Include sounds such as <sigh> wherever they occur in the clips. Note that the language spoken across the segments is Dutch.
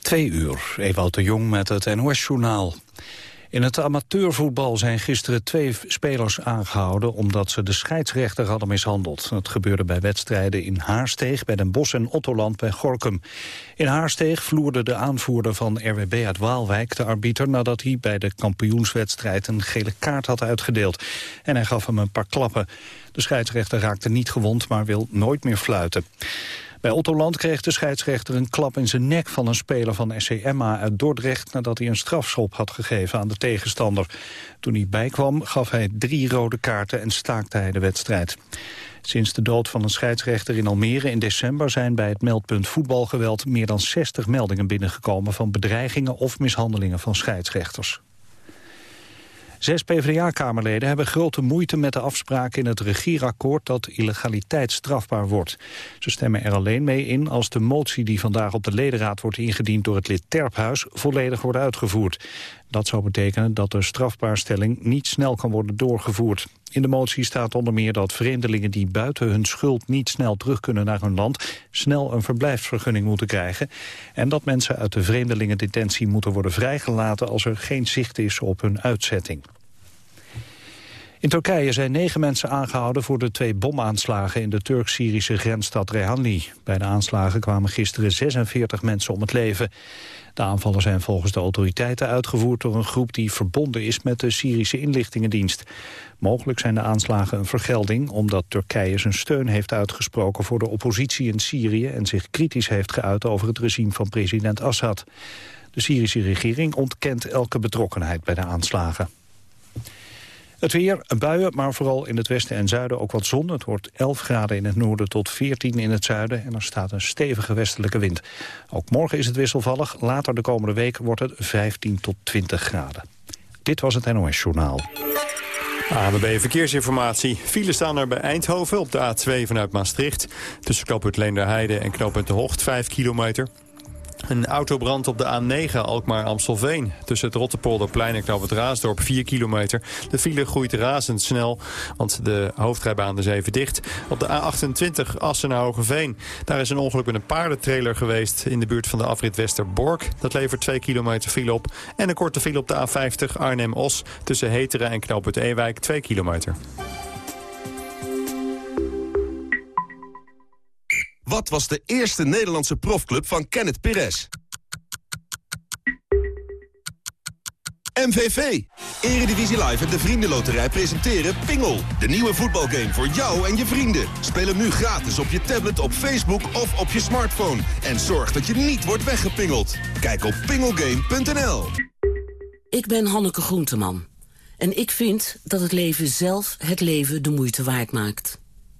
Twee uur, Ewout de Jong met het NOS-journaal. In het amateurvoetbal zijn gisteren twee spelers aangehouden... omdat ze de scheidsrechter hadden mishandeld. Het gebeurde bij wedstrijden in Haarsteeg, bij Den Bosch en Ottoland bij Gorkum. In Haarsteeg vloerde de aanvoerder van RWB uit Waalwijk de arbiter... nadat hij bij de kampioenswedstrijd een gele kaart had uitgedeeld. En hij gaf hem een paar klappen. De scheidsrechter raakte niet gewond, maar wil nooit meer fluiten. Bij Otto Land kreeg de scheidsrechter een klap in zijn nek van een speler van SCMA uit Dordrecht nadat hij een strafschop had gegeven aan de tegenstander. Toen hij bijkwam gaf hij drie rode kaarten en staakte hij de wedstrijd. Sinds de dood van een scheidsrechter in Almere in december zijn bij het meldpunt voetbalgeweld meer dan 60 meldingen binnengekomen van bedreigingen of mishandelingen van scheidsrechters. Zes PvdA-kamerleden hebben grote moeite met de afspraak in het regierakkoord dat illegaliteit strafbaar wordt. Ze stemmen er alleen mee in als de motie die vandaag op de ledenraad wordt ingediend door het lid Terphuis volledig wordt uitgevoerd. Dat zou betekenen dat de strafbaarstelling niet snel kan worden doorgevoerd. In de motie staat onder meer dat vreemdelingen die buiten hun schuld niet snel terug kunnen naar hun land, snel een verblijfsvergunning moeten krijgen. En dat mensen uit de vreemdelingendetentie moeten worden vrijgelaten als er geen zicht is op hun uitzetting. In Turkije zijn negen mensen aangehouden voor de twee bomaanslagen in de Turk-Syrische grensstad Rehanli. Bij de aanslagen kwamen gisteren 46 mensen om het leven. De aanvallen zijn volgens de autoriteiten uitgevoerd door een groep die verbonden is met de Syrische inlichtingendienst. Mogelijk zijn de aanslagen een vergelding omdat Turkije zijn steun heeft uitgesproken voor de oppositie in Syrië en zich kritisch heeft geuit over het regime van president Assad. De Syrische regering ontkent elke betrokkenheid bij de aanslagen. Het weer, buien, maar vooral in het westen en zuiden ook wat zon. Het wordt 11 graden in het noorden tot 14 in het zuiden... en er staat een stevige westelijke wind. Ook morgen is het wisselvallig. Later de komende week wordt het 15 tot 20 graden. Dit was het NOS Journaal. ABB Verkeersinformatie. Files staan er bij Eindhoven op de A2 vanuit Maastricht. Tussen knooppunt Leenderheide en knooppunt De Hocht, 5 kilometer. Een autobrand op de A9 Alkmaar-Amstelveen. Tussen het Rotterpolderplein en Knoop het Raasdorp 4 kilometer. De file groeit razendsnel, want de hoofdrijbaan is even dicht. Op de A28 Assen-Hogeveen. Daar is een ongeluk met een paardentrailer geweest... in de buurt van de afrit Westerbork. Dat levert 2 kilometer file op. En een korte file op de A50 Arnhem-Os... tussen Heteren en Knoop het Ewijk 2 kilometer. Wat was de eerste Nederlandse profclub van Kenneth Perez? MVV. Eredivisie Live en de Vriendenloterij presenteren Pingel. De nieuwe voetbalgame voor jou en je vrienden. Speel hem nu gratis op je tablet, op Facebook of op je smartphone. En zorg dat je niet wordt weggepingeld. Kijk op pingelgame.nl. Ik ben Hanneke Groenteman. En ik vind dat het leven zelf het leven de moeite waard maakt.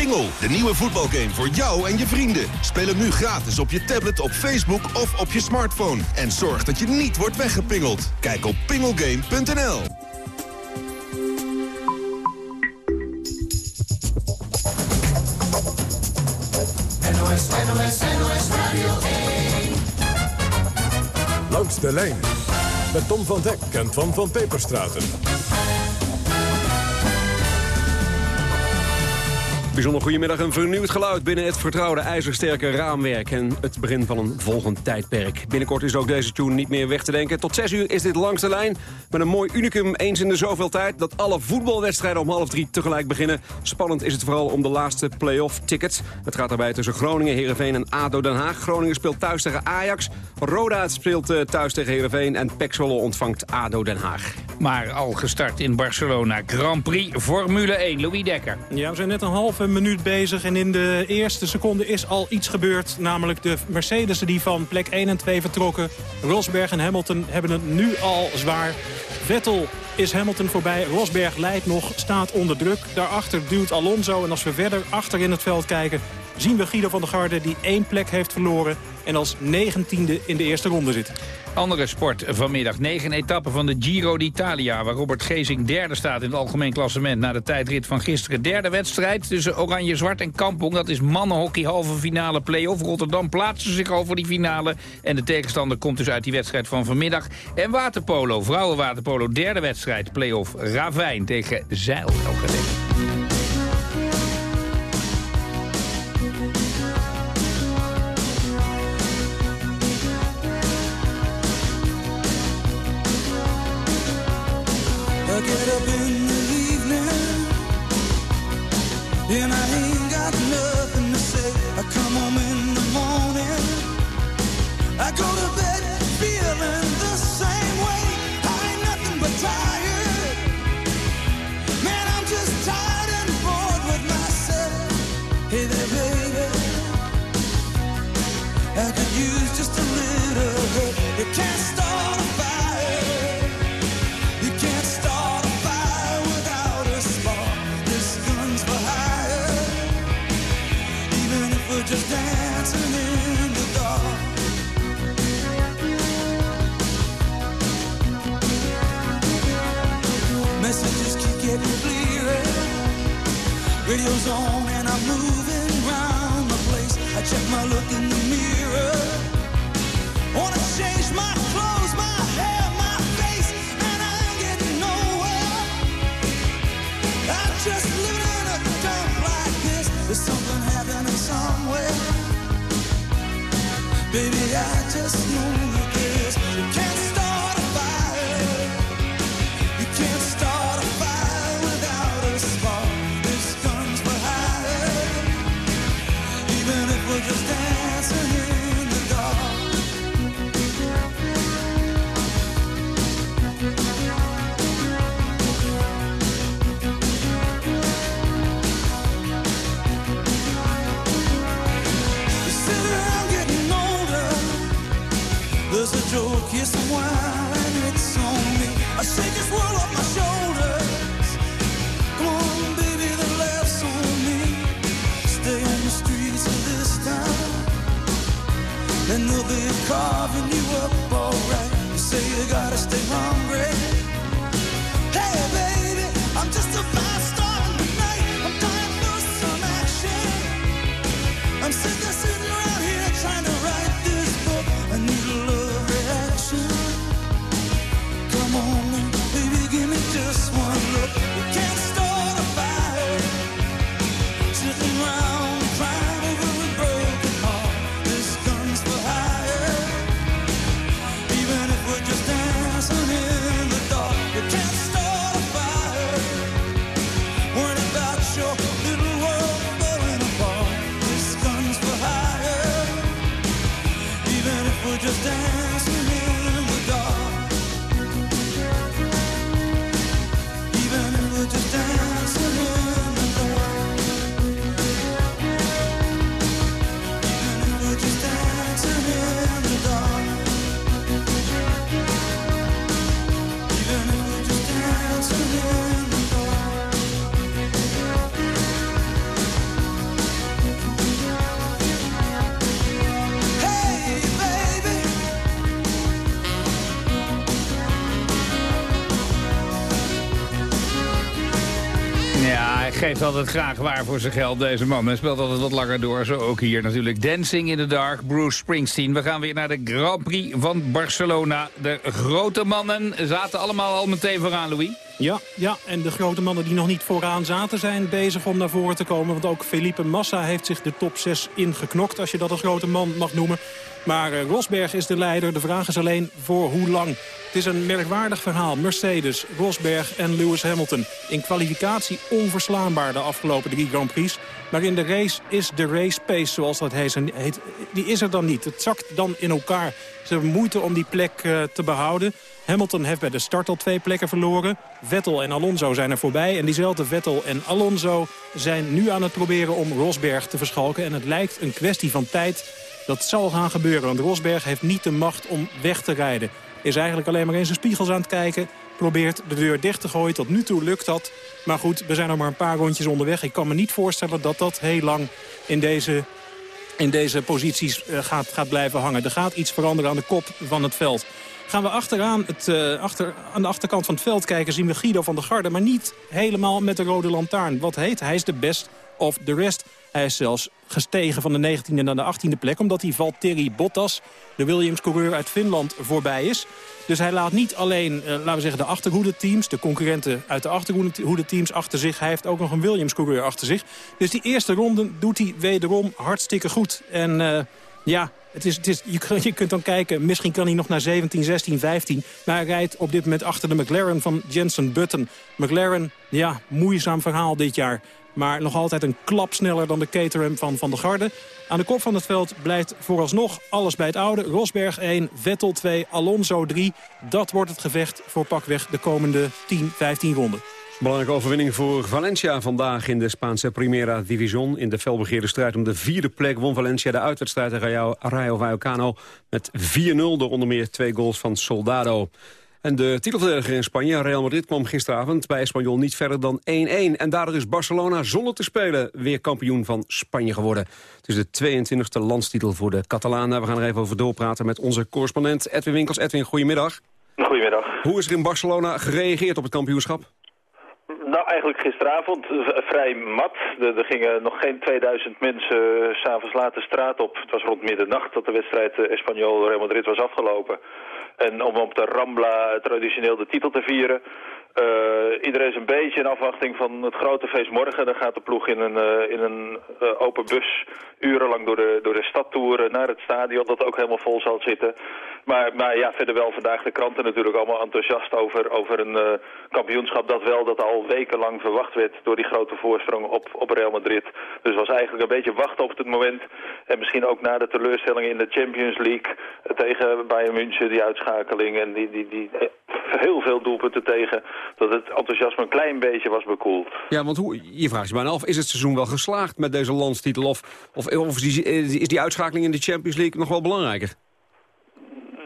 Pingel, de nieuwe voetbalgame voor jou en je vrienden. Speel hem nu gratis op je tablet, op Facebook of op je smartphone. En zorg dat je niet wordt weggepingeld. Kijk op pingelgame.nl NOS, NOS, NOS Radio 1. Langs de lijn met Tom van Dek en Van Van Peperstraten. Bijzonder goedemiddag. Een vernieuwd geluid binnen het vertrouwde ijzersterke raamwerk... en het begin van een volgend tijdperk. Binnenkort is ook deze tune niet meer weg te denken. Tot 6 uur is dit langs de lijn. Met een mooi unicum eens in de zoveel tijd... dat alle voetbalwedstrijden om half drie tegelijk beginnen. Spannend is het vooral om de laatste play-off tickets. Het gaat daarbij tussen Groningen, Heerenveen en ADO Den Haag. Groningen speelt thuis tegen Ajax. Roda speelt eh, thuis tegen Heerenveen. En Pek ontvangt ADO Den Haag. Maar al gestart in Barcelona. Grand Prix Formule 1. Louis Dekker. Ja, we zijn net een halve minuut bezig. En in de eerste seconde is al iets gebeurd. Namelijk de Mercedes die van plek 1 en 2 vertrokken. Rosberg en Hamilton hebben het nu al zwaar. Vettel is Hamilton voorbij. Rosberg leidt nog, staat onder druk. Daarachter duwt Alonso. En als we verder achter in het veld kijken... zien we Guido van der Garde die één plek heeft verloren. en als negentiende in de eerste ronde zitten. Andere sport vanmiddag. Negen etappen van de Giro d'Italia... waar Robert Gezing derde staat in het algemeen klassement... na de tijdrit van gisteren. Derde wedstrijd tussen Oranje-Zwart en Kampong. Dat is mannenhockey halve finale play-off. Rotterdam plaatste zich voor die finale. En de tegenstander komt dus uit die wedstrijd van vanmiddag. En waterpolo, vrouwenwaterpolo, derde wedstrijd play-off. Ravijn tegen Zeil. open geeft altijd graag waar voor zijn geld, deze man. Hij speelt altijd wat langer door, zo ook hier natuurlijk. Dancing in the Dark, Bruce Springsteen. We gaan weer naar de Grand Prix van Barcelona. De grote mannen zaten allemaal al meteen vooraan, Louis. Ja, ja, en de grote mannen die nog niet vooraan zaten zijn bezig om naar voren te komen. Want ook Felipe Massa heeft zich de top 6 ingeknokt, als je dat een grote man mag noemen. Maar eh, Rosberg is de leider. De vraag is alleen voor hoe lang. Het is een merkwaardig verhaal. Mercedes, Rosberg en Lewis Hamilton. In kwalificatie onverslaanbaar de afgelopen drie Grand Prix. Maar in de race is de race pace, zoals dat heet, die is er dan niet. Het zakt dan in elkaar. Ze hebben moeite om die plek eh, te behouden. Hamilton heeft bij de start al twee plekken verloren. Vettel en Alonso zijn er voorbij. En diezelfde Vettel en Alonso zijn nu aan het proberen om Rosberg te verschalken. En het lijkt een kwestie van tijd dat zal gaan gebeuren. Want Rosberg heeft niet de macht om weg te rijden. Is eigenlijk alleen maar in zijn spiegels aan het kijken. Probeert de deur dicht te gooien. Tot nu toe lukt dat. Maar goed, we zijn nog maar een paar rondjes onderweg. Ik kan me niet voorstellen dat dat heel lang in deze in deze posities eh, gaat, gaat blijven hangen. Er gaat iets veranderen aan de kop van het veld. Gaan we achteraan het, uh, achter, aan de achterkant van het veld kijken... zien we Guido van der Garde, maar niet helemaal met de rode lantaarn. Wat heet, hij is de best of the rest. Hij is zelfs gestegen van de 19e naar de 18e plek... omdat hij Valtteri Bottas, de Williams-coureur uit Finland, voorbij is. Dus hij laat niet alleen, uh, laten we zeggen, de achterhoede-teams... de concurrenten uit de achterhoede-teams achter zich. Hij heeft ook nog een Williams-coureur achter zich. Dus die eerste ronde doet hij wederom hartstikke goed. En uh, ja, het is, het is, je, je, kunt dan kijken, misschien kan hij nog naar 17, 16, 15. Maar hij rijdt op dit moment achter de McLaren van Jensen Button. McLaren, ja, moeizaam verhaal dit jaar. Maar nog altijd een klap sneller dan de Caterham van Van der Garde. Aan de kop van het veld blijft vooralsnog alles bij het oude. Rosberg 1, Vettel 2, Alonso 3. Dat wordt het gevecht voor pakweg de komende 10, 15 ronden. Belangrijke overwinning voor Valencia vandaag in de Spaanse Primera Division. In de felbegeerde strijd om de vierde plek won Valencia de uitwedstrijd tegen Rayo Vallecano met 4-0 door onder meer twee goals van Soldado. En de titelverdediger in Spanje, Real Madrid, kwam gisteravond bij Espanyol niet verder dan 1-1. En daardoor is Barcelona zonder te spelen weer kampioen van Spanje geworden. Het is de 22e landstitel voor de Catalanen. We gaan er even over doorpraten met onze correspondent Edwin Winkels. Edwin, goedemiddag. Goedemiddag. Hoe is er in Barcelona gereageerd op het kampioenschap? Nou, eigenlijk gisteravond vrij mat. Er, gingen nog geen 2000 mensen s s'avonds laat de straat op. Het was rond middernacht dat de wedstrijd Espanyol Real Madrid was afgelopen. En om op de Rambla traditioneel de titel te vieren. Uh, iedereen is een beetje in afwachting van het grote feest morgen. Dan gaat de ploeg in een, uh, in een uh, open bus urenlang door de, door de stad toeren naar het stadion. Dat ook helemaal vol zal zitten. Maar, maar ja, verder wel vandaag de kranten natuurlijk allemaal enthousiast over, over een kampioenschap. Dat wel dat al wekenlang verwacht werd door die grote voorsprong op, op Real Madrid. Dus was eigenlijk een beetje wachten op het moment. En misschien ook na de teleurstelling in de Champions League tegen Bayern München. Die uitschakeling en die, die, die heel veel doelpunten tegen dat het enthousiasme een klein beetje was bekoeld. Ja, want hoe, je vraagt je bijna af, is het seizoen wel geslaagd met deze landstitel? Of, of, of is, die, is die uitschakeling in de Champions League nog wel belangrijker?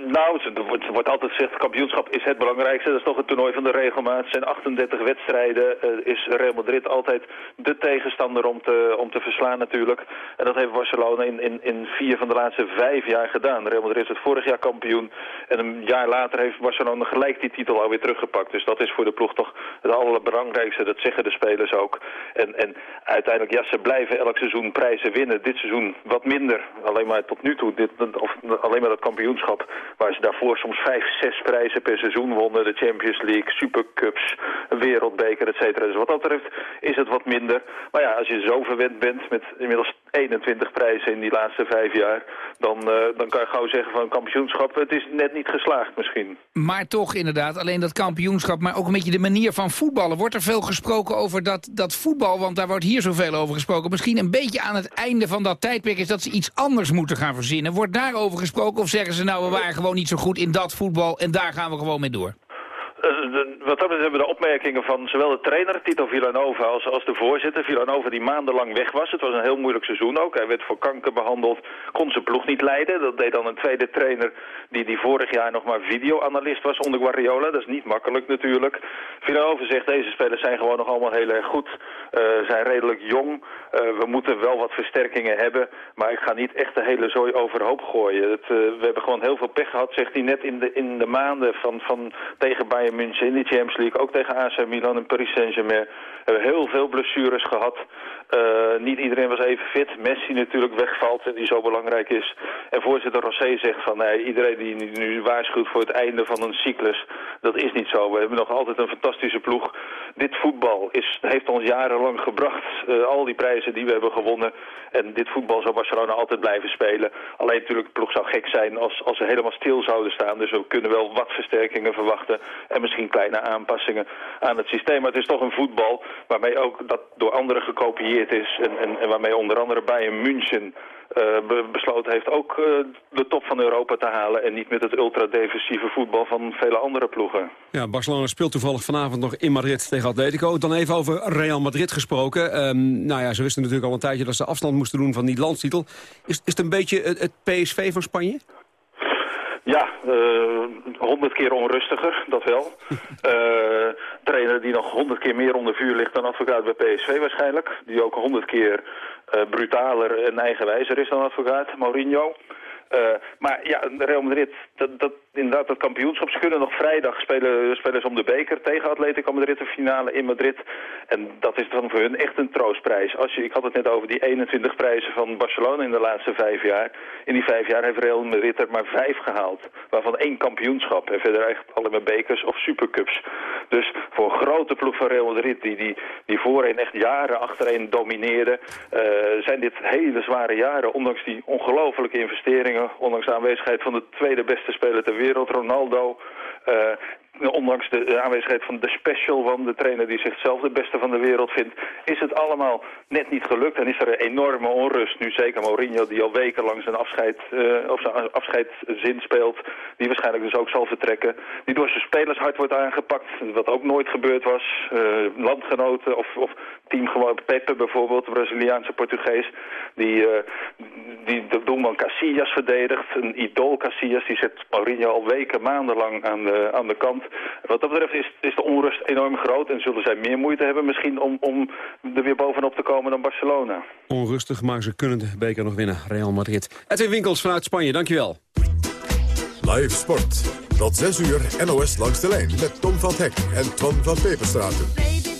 Nou, er wordt, wordt, altijd gezegd, kampioenschap is het belangrijkste. Dat is toch het toernooi van de regelmaat. Het zijn 38 wedstrijden. Uh, is Real Madrid altijd de tegenstander om te, om te verslaan natuurlijk. En dat heeft Barcelona in, in, in vier van de laatste vijf jaar gedaan. Real Madrid is het vorig jaar kampioen. En een jaar later heeft Barcelona gelijk die titel alweer teruggepakt. Dus dat is voor de ploeg toch het allerbelangrijkste. Dat zeggen de spelers ook. En, en uiteindelijk, ja, ze blijven elk seizoen prijzen winnen. Dit seizoen wat minder. Alleen maar tot nu toe, dit, of alleen maar dat kampioenschap Waar ze daarvoor soms vijf, zes prijzen per seizoen wonnen. De Champions League, Supercups, Wereldbeker, et cetera. Dus wat dat betreft is het wat minder. Maar ja, als je zo verwend bent met inmiddels 21 prijzen in die laatste vijf jaar... dan, uh, dan kan je gauw zeggen van kampioenschap, het is net niet geslaagd misschien. Maar toch inderdaad, alleen dat kampioenschap, maar ook een beetje de manier van voetballen. Wordt er veel gesproken over dat, dat voetbal, want daar wordt hier zoveel over gesproken... misschien een beetje aan het einde van dat tijdperk is dat ze iets anders moeten gaan verzinnen. Wordt daarover gesproken of zeggen ze nou, we waren gewoon niet zo goed in dat voetbal en daar gaan we gewoon mee door? Wat dat betreft hebben de opmerkingen van zowel de trainer Tito Villanova als, als de voorzitter. Villanova die maandenlang weg was. Het was een heel moeilijk seizoen ook. Hij werd voor kanker behandeld, kon zijn ploeg niet leiden. Dat deed dan een tweede trainer die, die vorig jaar nog maar videoanalist was onder Guardiola. Dat is niet makkelijk natuurlijk. Villanova zegt deze spelers zijn gewoon nog allemaal heel erg goed. Uh, zijn redelijk jong. Uh, we moeten wel wat versterkingen hebben. Maar ik ga niet echt de hele zooi overhoop gooien. Het, uh, we hebben gewoon heel veel pech gehad, zegt hij net in de, in de maanden van, van tegen Bayern München in die Champions League. Ook tegen AC Milan en Paris Saint-Germain. We hebben heel veel blessures gehad. Uh, niet iedereen was even fit. Messi natuurlijk wegvalt en die zo belangrijk is. En voorzitter Rosé zegt van nee, iedereen die nu waarschuwt voor het einde van een cyclus, dat is niet zo. We hebben nog altijd een fantastische ploeg. Dit voetbal is, heeft ons jarenlang gebracht. Uh, al die prijzen die we hebben gewonnen. En dit voetbal zal Barcelona altijd blijven spelen. Alleen natuurlijk, de ploeg zou gek zijn als, als ze helemaal stil zouden staan. Dus we kunnen wel wat versterkingen verwachten. En misschien kleine aanpassingen aan het systeem. Maar het is toch een voetbal waarmee ook dat door anderen gekopieerd is. En, en, en waarmee onder andere Bayern München uh, be besloten heeft ook uh, de top van Europa te halen... en niet met het ultra-defensieve voetbal van vele andere ploegen. Ja, Barcelona speelt toevallig vanavond nog in Madrid tegen Atletico. Dan even over Real Madrid gesproken. Um, nou ja, ze wisten natuurlijk al een tijdje dat ze afstand moesten doen van die landstitel. Is, is het een beetje het PSV van Spanje? Ja, honderd keer onrustiger, dat wel. uh, <laughs> trainer die nog honderd keer meer onder vuur ligt dan advocaat bij PSV waarschijnlijk. Die ook honderd keer brutaler en eigenwijzer is dan advocaat, Mourinho. Uh, maar ja, Real Madrid, dat, dat, inderdaad, dat kampioenschap. Ze kunnen nog vrijdag spelen, ze om de beker tegen Atletico Madrid, de finale in Madrid. En dat is dan voor hun echt een troostprijs. Als je, ik had het net over die 21 prijzen van Barcelona in de laatste vijf jaar. In die vijf jaar heeft Real Madrid er maar vijf gehaald. Waarvan één kampioenschap. En verder echt alleen bekers of supercups. Dus voor een grote ploeg van Real Madrid, die, die, die voorheen echt jaren achtereen domineerde, uh, zijn dit hele zware jaren. Ondanks die ongelofelijke investeringen, ondanks de aanwezigheid van de tweede beste speler ter wereld, Ronaldo. Uh, ondanks de aanwezigheid van de special van de trainer die zichzelf de beste van de wereld vindt, is het allemaal net niet gelukt. En is er een enorme onrust. Nu zeker Mourinho, die al wekenlang zijn afscheid, uh, of zijn afscheidszin speelt, die waarschijnlijk dus ook zal vertrekken. Die door zijn spelers hard wordt aangepakt, wat ook nooit gebeurd was. Uh, landgenoten of, of teamgenoot Pepe bijvoorbeeld, Braziliaanse Portugees, die, uh, die de doelman Casillas verdedigt. Een idool Casillas, die zet Mourinho al weken, maandenlang aan de, aan de kant. Wat dat betreft is, is de onrust enorm groot en zullen zij meer moeite hebben misschien om, om er weer bovenop te komen dan Barcelona. Onrustig, maar ze kunnen de beker nog winnen, Real Madrid. Edwin Winkels vanuit Spanje, dankjewel. Live sport. Tot 6 uur NOS langs de lijn met Tom van Hek en Twan van Peperstraten.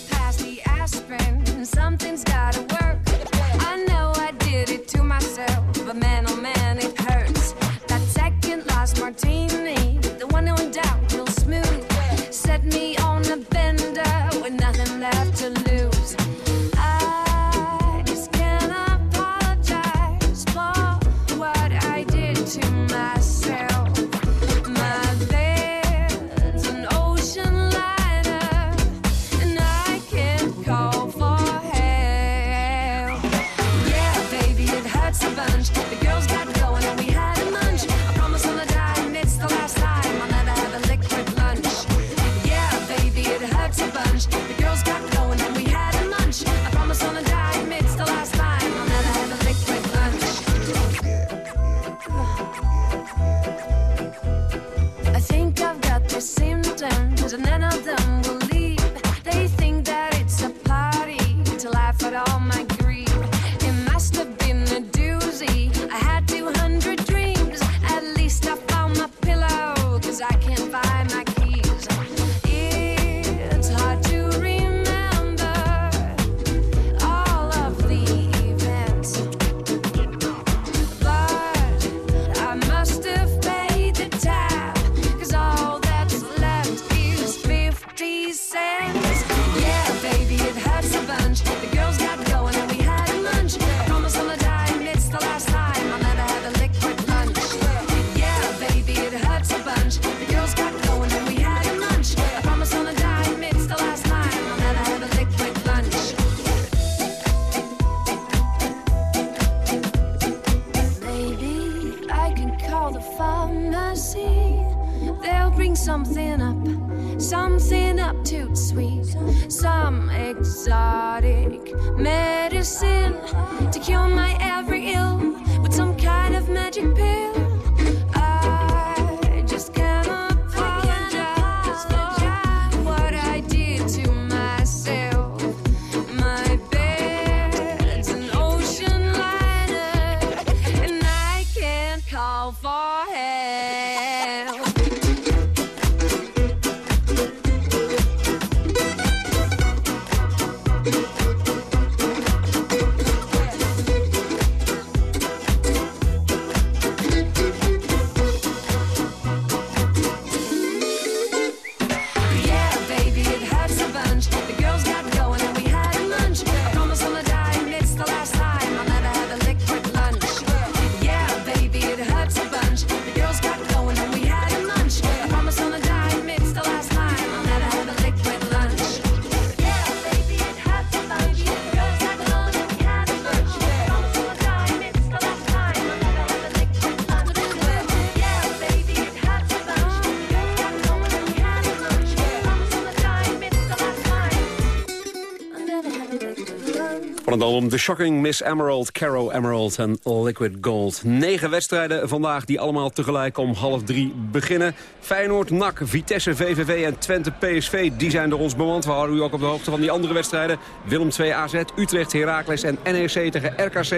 Album The Shocking Miss Emerald, Caro Emerald en Liquid Gold. Negen wedstrijden vandaag die allemaal tegelijk om half drie beginnen. Feyenoord, NAC, Vitesse, VVV en Twente PSV, die zijn door ons bemand. We houden u ook op de hoogte van die andere wedstrijden. Willem 2 AZ, Utrecht, Heracles en NEC tegen RKC.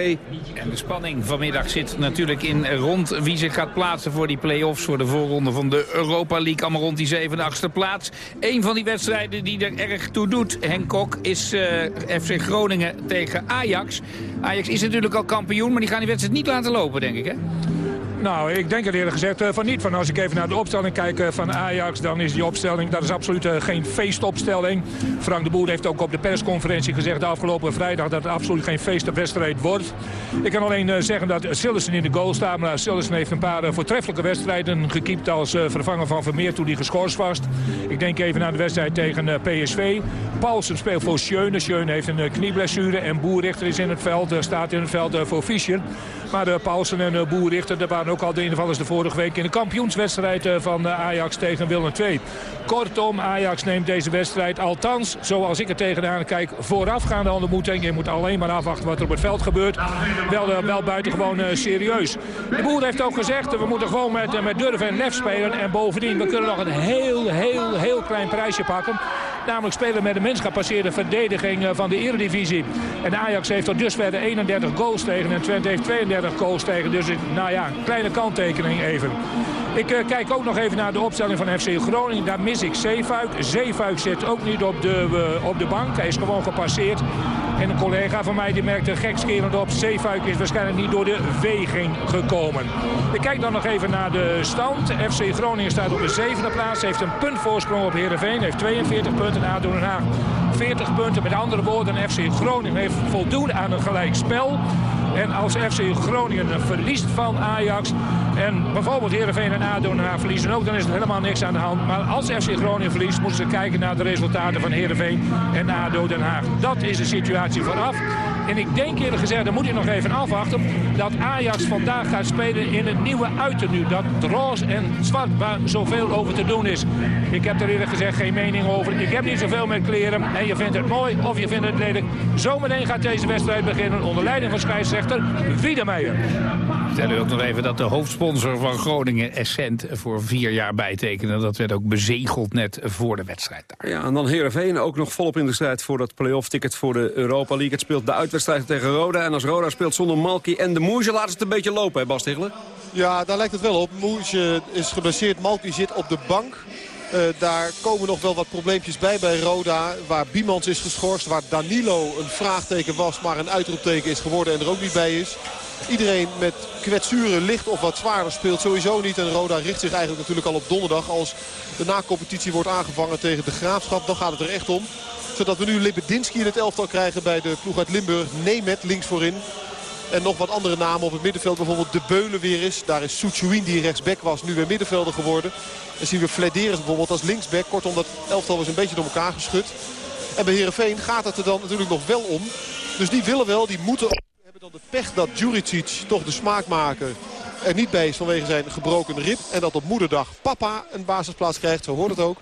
En de spanning vanmiddag zit natuurlijk in rond wie zich gaat plaatsen voor die play-offs... voor de voorronde van de Europa League, allemaal rond die zevende, achtste plaats. Een van die wedstrijden die er erg toe doet, Henk Kok, is eh, FC Groningen tegen Ajax. Ajax is natuurlijk al kampioen, maar die gaan die wedstrijd niet laten lopen, denk ik, hè? Nou, ik denk er eerlijk gezegd eh, van niet. Van als ik even naar de opstelling kijk eh, van Ajax, dan is die opstelling, dat is absoluut eh, geen feestopstelling. Frank de Boer heeft ook op de persconferentie gezegd de afgelopen vrijdag dat het absoluut geen feestwedstrijd wordt. Ik kan alleen zeggen dat Sillessen in de goal staat. Maar Sillessen heeft een paar voortreffelijke wedstrijden gekiept als vervanger van Vermeer toen hij geschorst was. Ik denk even aan de wedstrijd tegen PSV. Paulsen speelt voor Schöne. Schöne heeft een knieblessure en Boerrichter is in het veld, staat in het veld voor Fischer. Maar Paulsen en Boerrichter, daar waren ook al de invallers de vorige week in de kampioenswedstrijd eh, van eh, Ajax tegen Willem II. Kortom, Ajax neemt deze wedstrijd althans, zoals ik er tegenaan kijk, voorafgaande aan de ontmoeting. Je moet alleen maar afwachten wat er op het veld gebeurt. Wel, uh, wel buitengewoon serieus. De boer heeft ook gezegd, we moeten gewoon met, met durf en lef spelen. En bovendien, we kunnen nog een heel, heel, heel klein prijsje pakken. Namelijk spelen met de mens gepasseerde verdediging van de Eredivisie. En Ajax heeft tot dusver 31 goals tegen en Twente heeft 32 goals tegen. Dus nou ja, kleine kanttekening even. Ik uh, kijk ook nog even naar de opstelling van FC Groningen. Daar mis ik Zeefuik. Zeefuik zit ook niet op de, uh, op de bank. Hij is gewoon gepasseerd. En een collega van mij die merkte gekskerend op. Zeefuik is waarschijnlijk niet door de weging gekomen. Ik kijk dan nog even naar de stand. FC Groningen staat op de zevende plaats. Heeft een punt voorsprong op Heerenveen. Heeft 42 punten. ADO Den Haag 40 punten. Met andere woorden, FC Groningen heeft voldoende aan een gelijk spel. En als FC Groningen verliest van Ajax... en bijvoorbeeld Heerenveen en ADO verliezen ook... dan is er helemaal niks aan de hand. Maar als FC Groningen verliest... moeten ze kijken naar de resultaten van Heerenveen en ADO Den Haag. Dat is de situatie vooraf. En ik denk eerlijk gezegd, dan moet je nog even afwachten... dat Ajax vandaag gaat spelen in het nieuwe uiternu. Dat roze en zwart, waar zoveel over te doen is. Ik heb er eerlijk gezegd geen mening over. Ik heb niet zoveel met kleren. En je vindt het mooi of je vindt het lelijk. Zometeen gaat deze wedstrijd beginnen onder leiding van scheidsrechter Wiedemeijer. Stel u ook nog even dat de hoofdsponsor van Groningen Essent voor vier jaar bijtekende. Dat werd ook bezegeld net voor de wedstrijd daar. Ja, en dan Heerenveen ook nog volop in de strijd voor dat play-off ticket voor de Europa League. Het speelt de uitwedstrijd tegen Roda. En als Roda speelt zonder Malki en de Moesje, laten ze het een beetje lopen, hè Bas? Ja, daar lijkt het wel op. Moesje is geblesseerd, Malki zit op de bank. Uh, daar komen nog wel wat probleempjes bij bij Roda. Waar Biemans is geschorst. Waar Danilo een vraagteken was. Maar een uitroepteken is geworden en er ook niet bij is. Iedereen met kwetsuren licht of wat zwaarder speelt sowieso niet. En Roda richt zich eigenlijk natuurlijk al op donderdag. Als de na-competitie wordt aangevangen tegen de Graafschap. Dan gaat het er echt om. Zodat we nu Libedinski in het elftal krijgen bij de ploeg uit Limburg. Nemet links voorin. En nog wat andere namen op het middenveld. Bijvoorbeeld De Beulen weer is. Daar is Soetjouin die rechtsback was. Nu weer middenvelder geworden. En zien we Flederis bijvoorbeeld als linksback. Kortom dat elftal was een beetje door elkaar geschud. En bij Heerenveen gaat het er dan natuurlijk nog wel om. Dus die willen wel, die moeten hebben dan de pech dat Juricic toch de smaakmaker er niet bij is vanwege zijn gebroken rib. En dat op moederdag papa een basisplaats krijgt. Zo hoort het ook.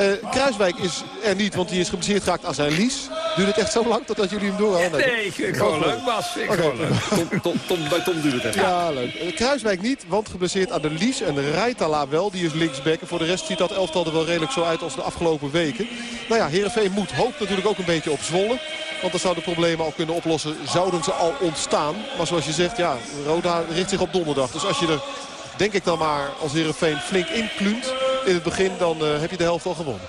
Uh, Kruiswijk is er niet, want die is geblesseerd geraakt aan zijn lies. Duurt het echt zo lang totdat jullie hem doorhalen? Nee, ik gewoon leuk, Bas. Ik okay. leuk. Tom, Tom, bij Tom duurt het echt. Ja, leuk. Uh, Kruiswijk niet, want geblesseerd aan de lies. En Rijtala wel, die is linksback. En voor de rest ziet dat elftal er wel redelijk zo uit als de afgelopen weken. Nou ja, Heerenveen moet hoopt natuurlijk ook een beetje op Zwolle. Want dan zouden de problemen al kunnen oplossen. Zouden ze al ontstaan. Maar zoals je zegt, ja, Roda richt zich op donderdag. Dus als je er, denk ik dan maar, als Heerenveen flink inklunt in het begin... dan uh, heb je de helft al gewonnen.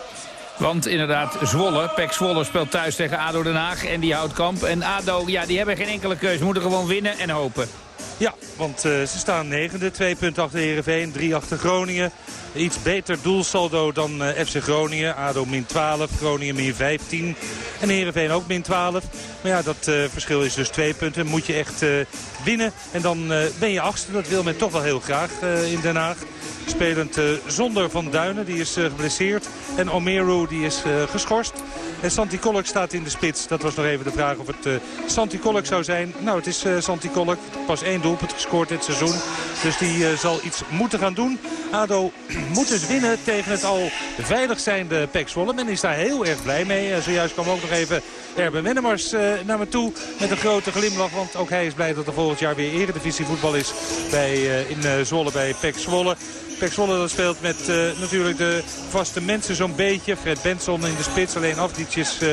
Want inderdaad, Zwolle, Pek Zwolle speelt thuis tegen ADO Den Haag en die houdt kamp. En ADO, ja, die hebben geen enkele keuze. Moeten gewoon winnen en hopen. Ja, want uh, ze staan negende. Twee punten achter Heerenveen, drie achter Groningen. Iets beter doelsaldo dan uh, FC Groningen. ADO min 12, Groningen min 15. En Heerenveen ook min 12. Maar ja, dat uh, verschil is dus twee punten. Moet je echt winnen. En dan ben je achtste. Dat wil men toch wel heel graag in Den Haag. Spelend uh, zonder Van Duinen, die is uh, geblesseerd. En Omeru, die is uh, geschorst. En Santi Kolk staat in de spits. Dat was nog even de vraag of het Santi Kolk zou zijn. Nou, het is Santi Kolk. Pas één doelpunt gescoord dit seizoen. Dus die zal iets moeten gaan doen. ADO <clears throat> moet dus winnen tegen het al veilig zijnde Pek Zwolle. Men is daar heel erg blij mee. Zojuist kwam ook nog even Erben Wennemars uh, naar me toe met een grote glimlach. Want ook hij is blij dat er volgend jaar weer eredivisie voetbal is bij, in Zwolle bij Pek Zwolle. Pek dat speelt met uh, natuurlijk de vaste mensen zo'n beetje. Fred Benson in de spits, alleen Afdic is uh,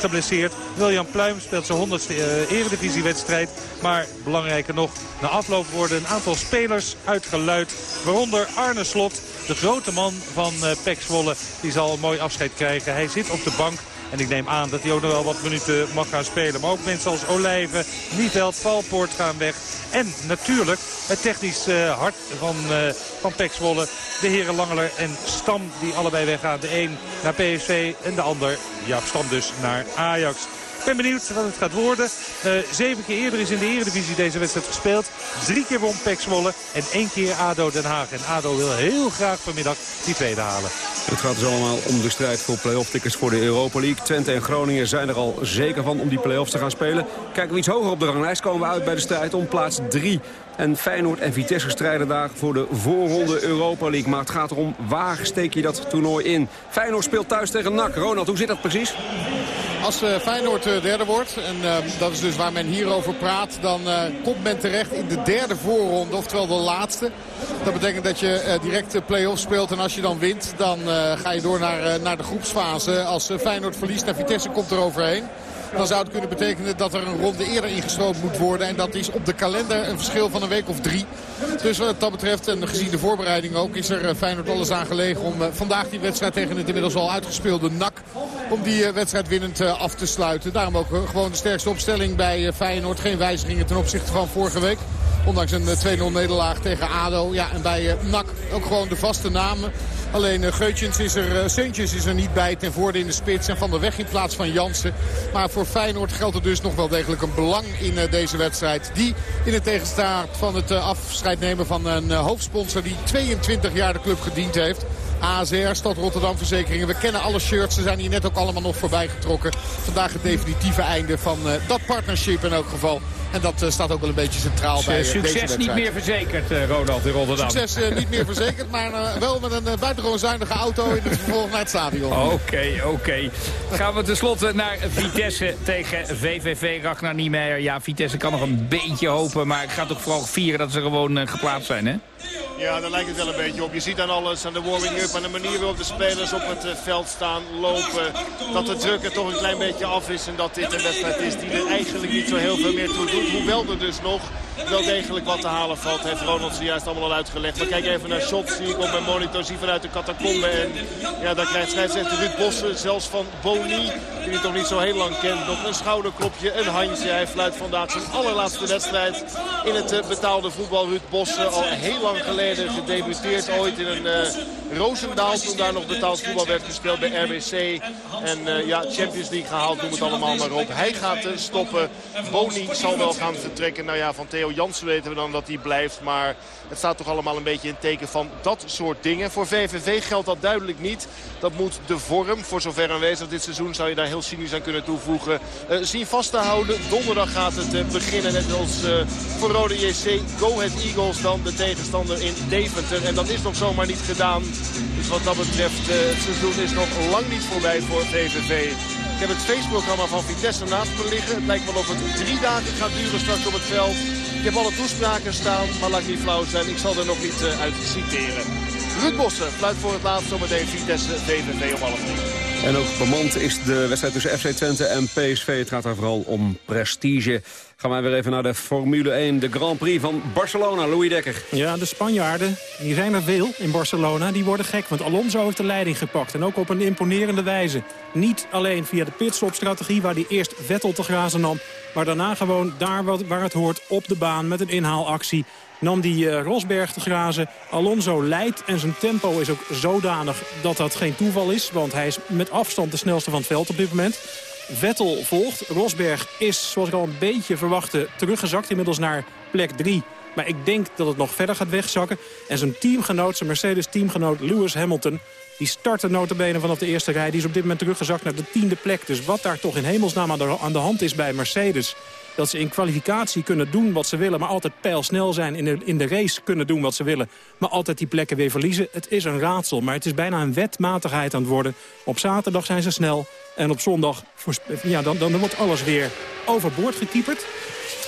geblesseerd. William Pluim speelt zijn honderdste uh, eredivisiewedstrijd. Maar belangrijker nog, na afloop worden een aantal spelers uitgeluid. Waaronder Arne Slot, de grote man van uh, Pek. Die zal een mooi afscheid krijgen. Hij zit op de bank. En ik neem aan dat hij ook nog wel wat minuten mag gaan spelen. Maar ook mensen als Olijven, Nieveld, Valpoort gaan weg. En natuurlijk het technisch uh, hart van, uh, van Pek Zwolle. De heren Langeler en Stam die allebei weggaan. De een naar PSV en de ander, Jaap Stam dus, naar Ajax. Ik ben benieuwd wat het gaat worden. Uh, zeven keer eerder is in de Eredivisie deze wedstrijd gespeeld. Drie keer won Pek Zwolle en één keer ADO Den Haag. En ADO wil heel graag vanmiddag die tweede halen. Het gaat dus allemaal om de strijd voor play-off tickets voor de Europa League. Twente en Groningen zijn er al zeker van om die play-offs te gaan spelen. Kijken we iets hoger op de ranglijst komen we uit bij de strijd om plaats 3. En Feyenoord en Vitesse strijden daar voor de voorronde Europa League. Maar het gaat erom waar steek je dat toernooi in. Feyenoord speelt thuis tegen NAC. Ronald, hoe zit dat precies? Als uh, Feyenoord uh, derde wordt, en uh, dat is dus waar men hierover praat... dan komt men terecht in de derde voorronde, oftewel de laatste. Dat betekent dat je direct de play-off speelt. En als je dan wint, dan ga je door naar, naar de groepsfase. Als Feyenoord verliest naar Vitesse komt er overheen dan zou het kunnen betekenen dat er een ronde eerder ingesloten moet worden. En dat is op de kalender een verschil van een week of drie. Dus wat dat betreft, en gezien de voorbereiding ook, is er Feyenoord alles aan gelegen om vandaag die wedstrijd tegen het inmiddels al uitgespeelde NAC, om die wedstrijd winnend af te sluiten. Daarom ook gewoon de sterkste opstelling bij Feyenoord. Geen wijzigingen ten opzichte van vorige week. Ondanks een 2-0 nederlaag tegen ADO. Ja, en bij NAC ook gewoon de vaste namen. Alleen uh, Geutjens is er, uh, Seuntjes is er niet bij ten voorde in de spits. En Van der Weg in plaats van Jansen. Maar voor Feyenoord geldt er dus nog wel degelijk een belang in uh, deze wedstrijd. Die in het tegenstaat van het afscheid nemen van een hoofdsponsor die 22 jaar de club gediend heeft. ASR, Stad Rotterdam Verzekeringen. We kennen alle shirts. Ze zijn hier net ook allemaal nog voorbij getrokken. Vandaag het definitieve einde van uh, dat partnership in elk geval. En dat uh, staat ook wel een beetje centraal bij uh, Succes deze niet meer verzekerd, Ronald, in Rotterdam. Succes niet meer verzekerd, maar wel met een buitengewoon zuinige auto in het vervolg naar het stadion. Oké, okay, oké. Okay. Gaan we tenslotte naar Vitesse tegen VVV Ragnar Niemeyer. Ja, Vitesse kan nog een beetje hopen, maar ik ga toch vooral vieren dat ze gewoon geplaatst zijn, hè? Ja, daar lijkt het wel een beetje op. Je ziet aan alles, aan de warming-up, aan de manier waarop de spelers op het veld staan, lopen. Dat de druk er toch een klein beetje af is en dat dit een wedstrijd is die er eigenlijk niet zo heel veel meer toe doet. Hoewel er dus nog wel degelijk wat te halen valt. Heeft Ronald zojuist allemaal al uitgelegd. Maar kijk even naar shots die ik op mijn monitor zie vanuit de catacombe. En ja, daar krijgt scheidsrechter Ruud Bossen zelfs van Boni, die hij toch niet zo heel lang kent, nog een schouderklopje, een handje. Hij fluit vandaag zijn allerlaatste wedstrijd in het uh, betaalde voetbal. Ruud Bossen al heel lang geleden gedebuteerd ooit in een uh, Roosendaal. Toen daar nog betaald voetbal werd gespeeld bij RBC. En uh, ja, Champions League gehaald, noem het allemaal maar op. Hij gaat stoppen. Boni zal wel gaan vertrekken. Nou ja, van Jansen weten we dan dat hij blijft. Maar het staat toch allemaal een beetje in teken van dat soort dingen. Voor VVV geldt dat duidelijk niet. Dat moet de vorm, voor zover aanwezig dit seizoen zou je daar heel cynisch aan kunnen toevoegen, uh, zien vast te houden. Donderdag gaat het uh, beginnen, net als uh, voor Rode JC. Go Ahead Eagles dan de tegenstander in Deventer. En dat is nog zomaar niet gedaan. Dus wat dat betreft, het seizoen is nog lang niet voorbij voor VVV. Heb het feestprogramma van Vitesse naast me liggen. Het lijkt wel of het drie dagen gaat duren straks op het veld. Ik heb alle toespraken staan, maar laat ik niet flauw zijn. Ik zal er nog niet uh, uit citeren. Ruud Bossen fluit voor het laatst zometeen Vitesse VVV om half drie. En ook bemand is de wedstrijd tussen FC Twente en PSV. Het gaat daar vooral om prestige. Gaan wij weer even naar de Formule 1, de Grand Prix van Barcelona. Louis Dekker. Ja, de Spanjaarden, die zijn er veel in Barcelona, die worden gek. Want Alonso heeft de leiding gepakt en ook op een imponerende wijze. Niet alleen via de pitstopstrategie, waar hij eerst Vettel te grazen nam... maar daarna gewoon daar waar het hoort, op de baan met een inhaalactie nam die uh, Rosberg te grazen. Alonso leidt en zijn tempo is ook zodanig dat dat geen toeval is. Want hij is met afstand de snelste van het veld op dit moment. Vettel volgt. Rosberg is, zoals ik al een beetje verwachtte, teruggezakt. Inmiddels naar plek 3. Maar ik denk dat het nog verder gaat wegzakken. En zijn teamgenoot, zijn Mercedes-teamgenoot Lewis Hamilton... die startte notabene vanaf de eerste rij. Die is op dit moment teruggezakt naar de tiende plek. Dus wat daar toch in hemelsnaam aan de hand is bij Mercedes... Dat ze in kwalificatie kunnen doen wat ze willen... maar altijd pijlsnel zijn in de, in de race kunnen doen wat ze willen... maar altijd die plekken weer verliezen. Het is een raadsel, maar het is bijna een wetmatigheid aan het worden. Op zaterdag zijn ze snel en op zondag ja, dan, dan wordt alles weer overboord gekieperd.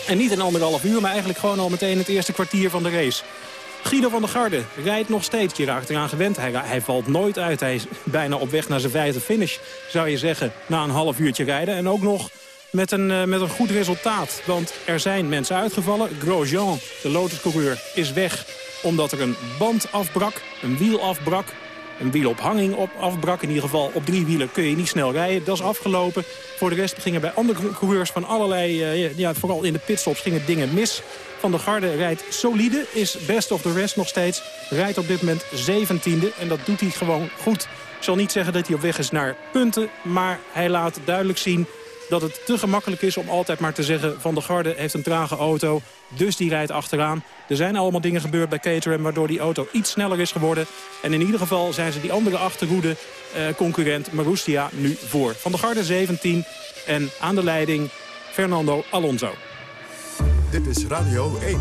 En niet in anderhalf uur, maar eigenlijk gewoon al meteen het eerste kwartier van de race. Guido van der Garde rijdt nog steeds. Je raakt eraan gewend. Hij, hij valt nooit uit. Hij is bijna op weg naar zijn vijfde finish, zou je zeggen. Na een half uurtje rijden. En ook nog met een, uh, met een goed resultaat. Want er zijn mensen uitgevallen. Grosjean, de Lotuscoureur, is weg omdat er een band afbrak, een wiel afbrak. Een wielophanging op afbrak. In ieder geval op drie wielen kun je niet snel rijden. Dat is afgelopen. Voor de rest gingen bij andere coureurs van allerlei... Uh, ja, vooral in de pitstops gingen dingen mis. Van der Garde rijdt solide, is best of the rest nog steeds. Rijdt op dit moment 17e en dat doet hij gewoon goed. Ik zal niet zeggen dat hij op weg is naar punten... maar hij laat duidelijk zien dat het te gemakkelijk is om altijd maar te zeggen... Van der Garde heeft een trage auto, dus die rijdt achteraan. Er zijn allemaal dingen gebeurd bij Caterham... waardoor die auto iets sneller is geworden. En in ieder geval zijn ze die andere achterhoede eh, concurrent Marussia nu voor. Van der Garde 17 en aan de leiding Fernando Alonso. Dit is Radio 1.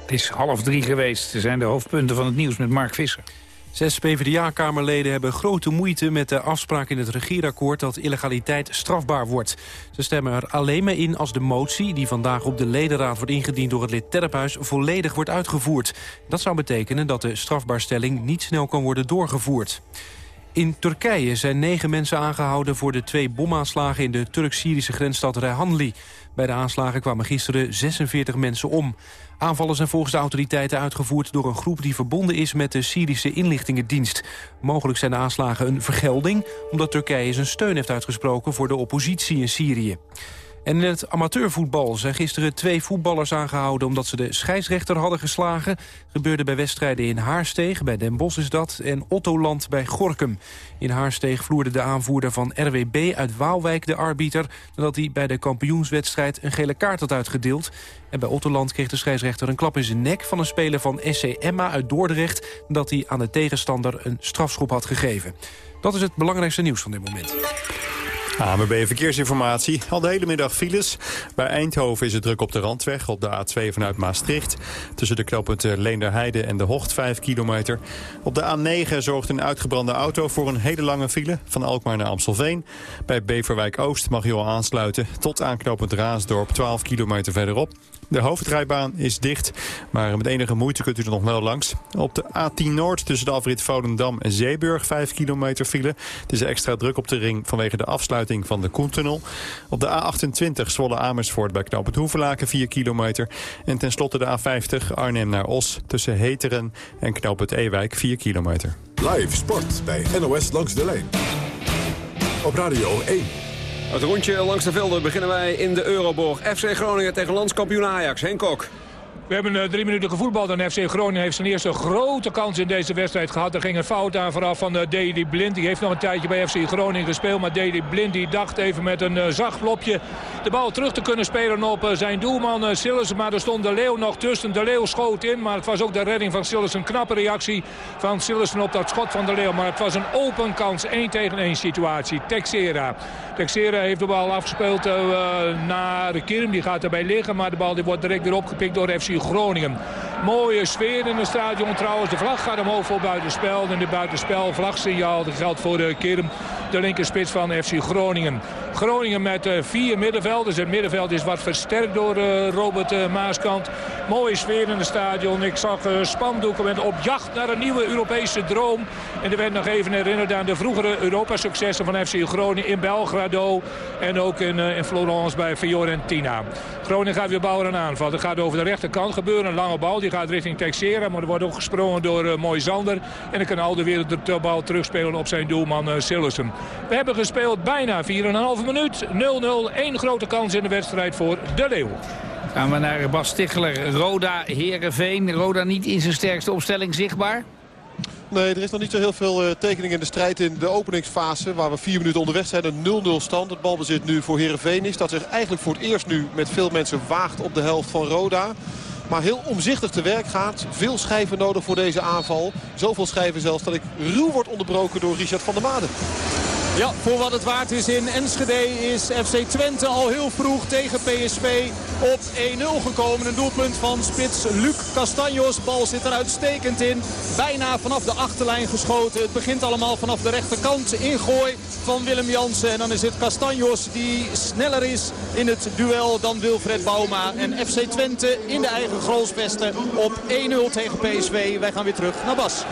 Het is half drie geweest. Ze zijn de hoofdpunten van het nieuws met Mark Visser. Zes PvdA-kamerleden hebben grote moeite met de afspraak in het regeerakkoord dat illegaliteit strafbaar wordt. Ze stemmen er alleen maar in als de motie, die vandaag op de ledenraad wordt ingediend door het lid Terphuis, volledig wordt uitgevoerd. Dat zou betekenen dat de strafbaarstelling niet snel kan worden doorgevoerd. In Turkije zijn negen mensen aangehouden voor de twee bomaanslagen in de Turk-Syrische grensstad Rehanli. Bij de aanslagen kwamen gisteren 46 mensen om. Aanvallen zijn volgens de autoriteiten uitgevoerd door een groep die verbonden is met de Syrische inlichtingendienst. Mogelijk zijn de aanslagen een vergelding, omdat Turkije zijn steun heeft uitgesproken voor de oppositie in Syrië. En in het amateurvoetbal zijn gisteren twee voetballers aangehouden... omdat ze de scheidsrechter hadden geslagen. Gebeurde bij wedstrijden in Haarsteeg, bij Den Bosch is dat... en Ottoland bij Gorkum. In Haarsteeg vloerde de aanvoerder van RWB uit Waalwijk de arbiter... nadat hij bij de kampioenswedstrijd een gele kaart had uitgedeeld. En bij Ottoland kreeg de scheidsrechter een klap in zijn nek... van een speler van SC Emma uit Dordrecht... nadat hij aan de tegenstander een strafschop had gegeven. Dat is het belangrijkste nieuws van dit moment. AMB Verkeersinformatie. Al de hele middag files. Bij Eindhoven is het druk op de Randweg op de A2 vanuit Maastricht. Tussen de knooppunten Leenderheide en de Hocht 5 kilometer. Op de A9 zorgt een uitgebrande auto voor een hele lange file. Van Alkmaar naar Amstelveen. Bij Beverwijk Oost mag je al aansluiten. Tot aanknopend Raasdorp 12 kilometer verderop. De hoofdrijbaan is dicht, maar met enige moeite kunt u er nog wel langs. Op de A10 Noord tussen de afrit Volendam en Zeeburg 5 kilometer file. Het is extra druk op de ring vanwege de afsluiting van de Koentunnel. Op de A28 Zwolle Amersfoort bij Knoop het Hoevelaken 4 kilometer. En tenslotte de A50 Arnhem naar Os tussen Heteren en Knoop het Ewijk 4 kilometer. Live sport bij NOS Langs de Lijn. Op Radio 1. Het rondje langs de velden beginnen wij in de Euroborg. FC Groningen tegen landskampioen Ajax. Henk Kok. We hebben uh, drie minuten gevoetbald en FC Groningen heeft zijn eerste grote kans in deze wedstrijd gehad. Er ging een fout aan vooraf van uh, Dedy Blind. Die heeft nog een tijdje bij FC Groningen gespeeld. Maar Dedy Blind die dacht even met een uh, zacht lopje de bal terug te kunnen spelen op zijn doelman Sillissen. Maar er stond De Leeuw nog tussen. De Leeuw schoot in, maar het was ook de redding van Sillissen. Een knappe reactie van Sillissen op dat schot van De Leeuw. Maar het was een open kans, 1 tegen 1 situatie. Texera. Texera heeft de bal afgespeeld naar Kirm. Die gaat erbij liggen, maar de bal die wordt direct weer opgepikt door FC Groningen. Mooie sfeer in het stadion trouwens. De vlag gaat omhoog voor buitenspel. En de buitenspel vlagsignaal dat geldt voor de Kirm. De linkerspits van FC Groningen. Groningen met uh, vier middenvelders. Het middenveld is wat versterkt door uh, Robert Maaskant. Mooie sfeer in het stadion. Ik zag spandoeken met op jacht naar een nieuwe Europese droom. En er werd nog even herinnerd aan de vroegere Europa-successen van FC Groningen in Belgrado. En ook in, Florence bij Fiorentina. Groningen gaat weer bouwen en aanval. Dat gaat over de rechterkant gebeuren. Een lange bal. Die gaat richting Texera. Maar er wordt ook gesprongen door uh, Mooi Zander. En dan kan Alde weer de bal terugspelen op zijn doelman uh, Sillessen. We hebben gespeeld bijna 4,5 minuut. 0-0. Eén grote kans in de wedstrijd voor De Leeuw. Gaan we naar Bas Stichler. Roda, Herenveen. Roda niet in zijn sterkste opstelling zichtbaar? Nee, er is nog niet zo heel veel uh, tekening in de strijd in de openingsfase. Waar we vier minuten onderweg zijn. Een 0-0 stand. Het balbezit nu voor Herenveen is. Dat zich eigenlijk voor het eerst nu met veel mensen waagt op de helft van Roda. Maar heel omzichtig te werk gaat. Veel schijven nodig voor deze aanval. Zoveel schijven zelfs dat ik ruw word onderbroken door Richard van der Maden. Ja, voor wat het waard is in Enschede is FC Twente al heel vroeg tegen PSV op 1-0 gekomen. Een doelpunt van spits Luc Castanjos. Bal zit er uitstekend in. Bijna vanaf de achterlijn geschoten. Het begint allemaal vanaf de rechterkant. Ingooi van Willem Jansen. En dan is het Castanjos die sneller is in het duel dan Wilfred Bouma. En FC Twente in de eigen grolsvesten op 1-0 tegen PSV. Wij gaan weer terug naar Bas.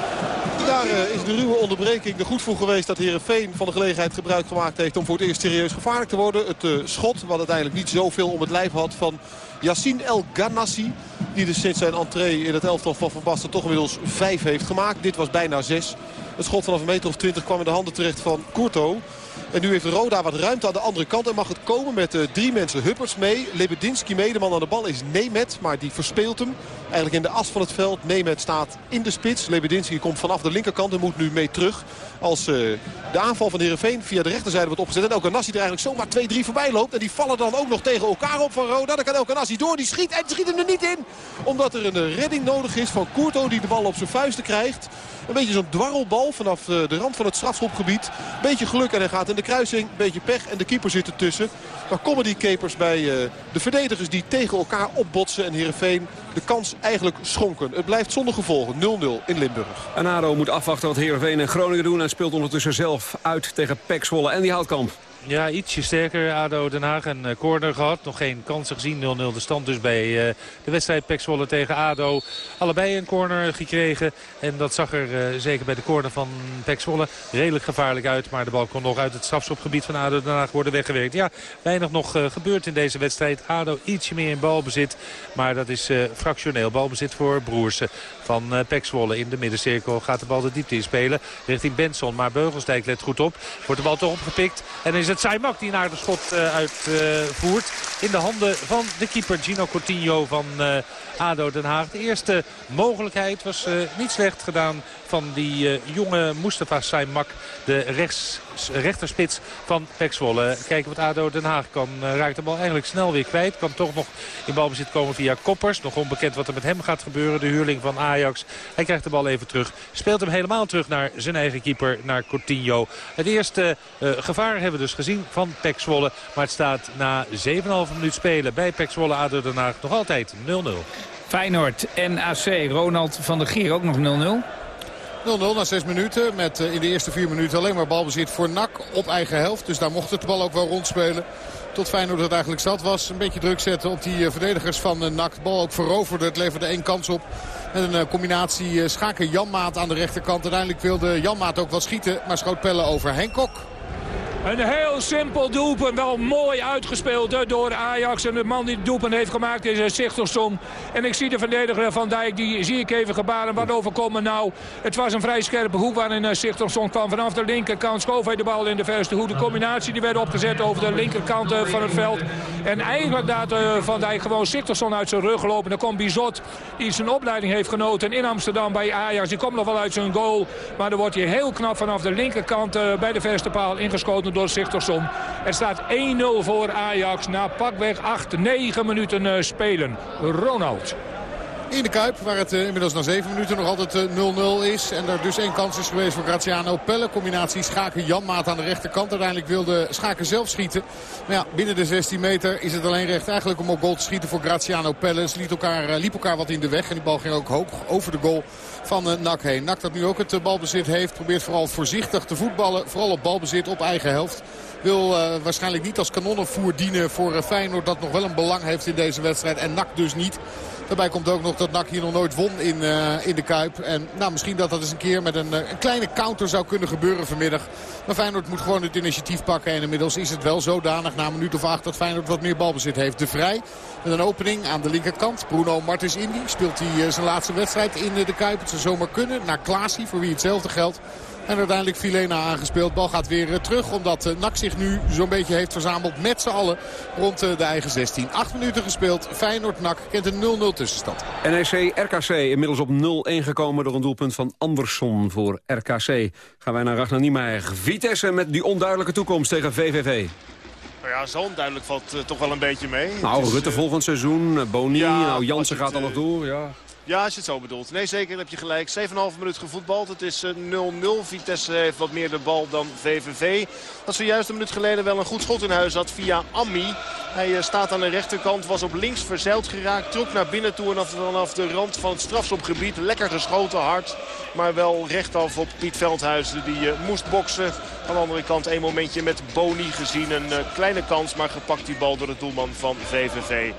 Daar eh, is de ruwe onderbreking er goed voor geweest dat Herenveen van de gelegenheid gebruik gemaakt heeft om voor het eerst serieus gevaarlijk te worden. Het eh, schot, wat uiteindelijk niet zoveel om het lijf had van Yassine El Ghanassi. Die dus sinds zijn entree in het elftal van Van Basten toch inmiddels vijf heeft gemaakt. Dit was bijna zes. Het schot vanaf een meter of twintig kwam in de handen terecht van Courto. En nu heeft Roda wat ruimte aan de andere kant. En mag het komen met uh, drie mensen. Hupperts mee, Lebedinski mee. De man aan de bal is Nemet, maar die verspeelt hem. Eigenlijk in de as van het veld. Nemet staat in de spits. Lebedinski komt vanaf de linkerkant en moet nu mee terug. Als uh, de aanval van Heerenveen via de rechterzijde wordt opgezet. En Elkanassi er eigenlijk zomaar 2-3 voorbij loopt. En die vallen dan ook nog tegen elkaar op van Roda. Dan kan Elkanassi door. Die schiet en schiet hem er niet in. Omdat er een uh, redding nodig is van Courto die de bal op zijn vuisten krijgt. Een beetje zo'n dwarrelbal vanaf de rand van het strafschopgebied. Beetje geluk en hij gaat in de kruising. Beetje pech en de keeper zit ertussen. Maar komen die capers bij uh, de verdedigers die tegen elkaar opbotsen. En Heerenveen de kans eigenlijk schonken. Het blijft zonder gevolgen. 0-0 in Limburg. En ADO moet afwachten wat Heerenveen en Groningen doen. En speelt ondertussen zelf uit tegen Pek Zwolle en die Houtkamp. Ja, ietsje sterker. ADO Den Haag een uh, corner gehad. Nog geen kansen gezien. 0-0 de stand dus bij uh, de wedstrijd Pek Zwolle tegen ADO. Allebei een corner gekregen. En dat zag er uh, zeker bij de corner van Pek Zwolle redelijk gevaarlijk uit. Maar de bal kon nog uit het strafschopgebied van ADO Den Haag worden weggewerkt. Ja, weinig nog gebeurd in deze wedstrijd. ADO ietsje meer in balbezit. Maar dat is fractioneel balbezit voor Broersen van uh. In de middencirkel gaat de bal de diepte in spelen richting Benson. Maar Beugelsdijk let goed op. Wordt de bal toch opgepikt. En is het Saimak die naar de schot uh, uitvoert. In de handen van de keeper Gino Coutinho van ADO Den Haag. De eerste mogelijkheid was niet slecht gedaan van die jonge Mustafa Saimak. De rechts, rechterspits van Pek Zwolle. Kijken wat ADO Den Haag kan. raakt de bal eigenlijk snel weer kwijt. Kan toch nog in balbezit komen via Koppers. Nog onbekend wat er met hem gaat gebeuren. De huurling van Ajax. Hij krijgt de bal even terug. Speelt hem helemaal terug naar zijn eigen keeper. Naar Coutinho. Het eerste uh, gevaar hebben we dus gezien van Pek Zwolle. Maar het staat na 7,5 minuut spelen bij Pek Zwolle ADO Den Haag nog altijd 0-0. Feyenoord, NAC, Ronald van der Gier ook nog 0-0. 0-0 na 6 minuten. Met uh, in de eerste 4 minuten alleen maar balbezit voor NAC op eigen helft. Dus daar mocht het de bal ook wel rondspelen. Tot Feyenoord het eigenlijk zat was. Een beetje druk zetten op die uh, verdedigers van uh, NAC. De bal ook veroverde. Het leverde één kans op. Met een combinatie Schaken Janmaat aan de rechterkant. Uiteindelijk wilde Janmaat ook wel schieten. Maar schoot Pelle over Henkok. Een heel simpel doelpunt. Wel mooi uitgespeeld door Ajax. En de man die het doelpunt heeft gemaakt is Sigtersson. En ik zie de verdediger Van Dijk. Die zie ik even gebaren. Wat overkomen nou? Het was een vrij scherpe hoek waarin Sigtersson kwam. Vanaf de linkerkant schoof hij de bal in de verste hoek. De combinatie die werd opgezet over de linkerkant van het veld. En eigenlijk laat Van Dijk gewoon Sigtersson uit zijn rug lopen. Dan komt Bizot die zijn opleiding heeft genoten in Amsterdam bij Ajax. Die komt nog wel uit zijn goal. Maar dan wordt hij heel knap vanaf de linkerkant bij de verste paal ingeschoten door Sigtersson. Er staat 1-0 voor Ajax na pakweg 8, 9 minuten uh, spelen. Ronald. In de Kuip, waar het uh, inmiddels na 7 minuten nog altijd 0-0 uh, is. En er dus één kans is geweest voor Graziano Pelle. Combinatie Schaken-Janmaat aan de rechterkant. Uiteindelijk wilde Schaken zelf schieten. Maar ja, binnen de 16 meter is het alleen recht eigenlijk om op goal te schieten voor Graziano Pelle. Ze liet elkaar, uh, liep elkaar wat in de weg. En die bal ging ook hoog over de goal van NAC heen. NAC dat nu ook het balbezit heeft. Probeert vooral voorzichtig te voetballen. Vooral op balbezit op eigen helft. Wil uh, waarschijnlijk niet als kanonnenvoer dienen voor uh, Feyenoord. Dat nog wel een belang heeft in deze wedstrijd. En NAC dus niet. Daarbij komt ook nog dat NAC hier nog nooit won in, uh, in de Kuip. En nou, misschien dat dat eens een keer met een, een kleine counter zou kunnen gebeuren vanmiddag. Maar Feyenoord moet gewoon het initiatief pakken. En inmiddels is het wel zodanig na een minuut of acht dat Feyenoord wat meer balbezit heeft. De Vrij met een opening aan de linkerkant. Bruno Martens Indy speelt hij uh, zijn laatste wedstrijd in uh, de Kuip. Het zou zomaar kunnen. Naar Klaasie voor wie hetzelfde geldt. En uiteindelijk Filena aangespeeld. Bal gaat weer uh, terug omdat NAC zich nu zo'n beetje heeft verzameld met z'n allen rond de eigen 16. Acht minuten gespeeld. Feyenoord-NAC kent een 0-0 tussenstand. NEC-RKC inmiddels op 0-1 gekomen door een doelpunt van Andersson voor RKC. Gaan wij naar Ragnar Niemeyer. Vitesse met die onduidelijke toekomst tegen VVV. Nou ja, zo duidelijk valt uh, toch wel een beetje mee. Nou, Rutte volgend seizoen, Boni, ja, nou, Jansen gaat dan nog door, ja. Ja, als je het zo bedoelt. Nee, zeker heb je gelijk. 7,5 minuut gevoetbald. Het is 0-0. Vitesse heeft wat meer de bal dan VVV. Dat zojuist een minuut geleden wel een goed schot in huis had via Ammi. Hij staat aan de rechterkant, was op links verzeild geraakt. Trok naar binnen toe en vanaf de rand van het strafschopgebied. Lekker geschoten, hard. Maar wel rechtaf op Piet Veldhuizen. Die uh, moest boksen. Aan de andere kant een momentje met Boni gezien. Een kleine kans, maar gepakt die bal door de doelman van VVV.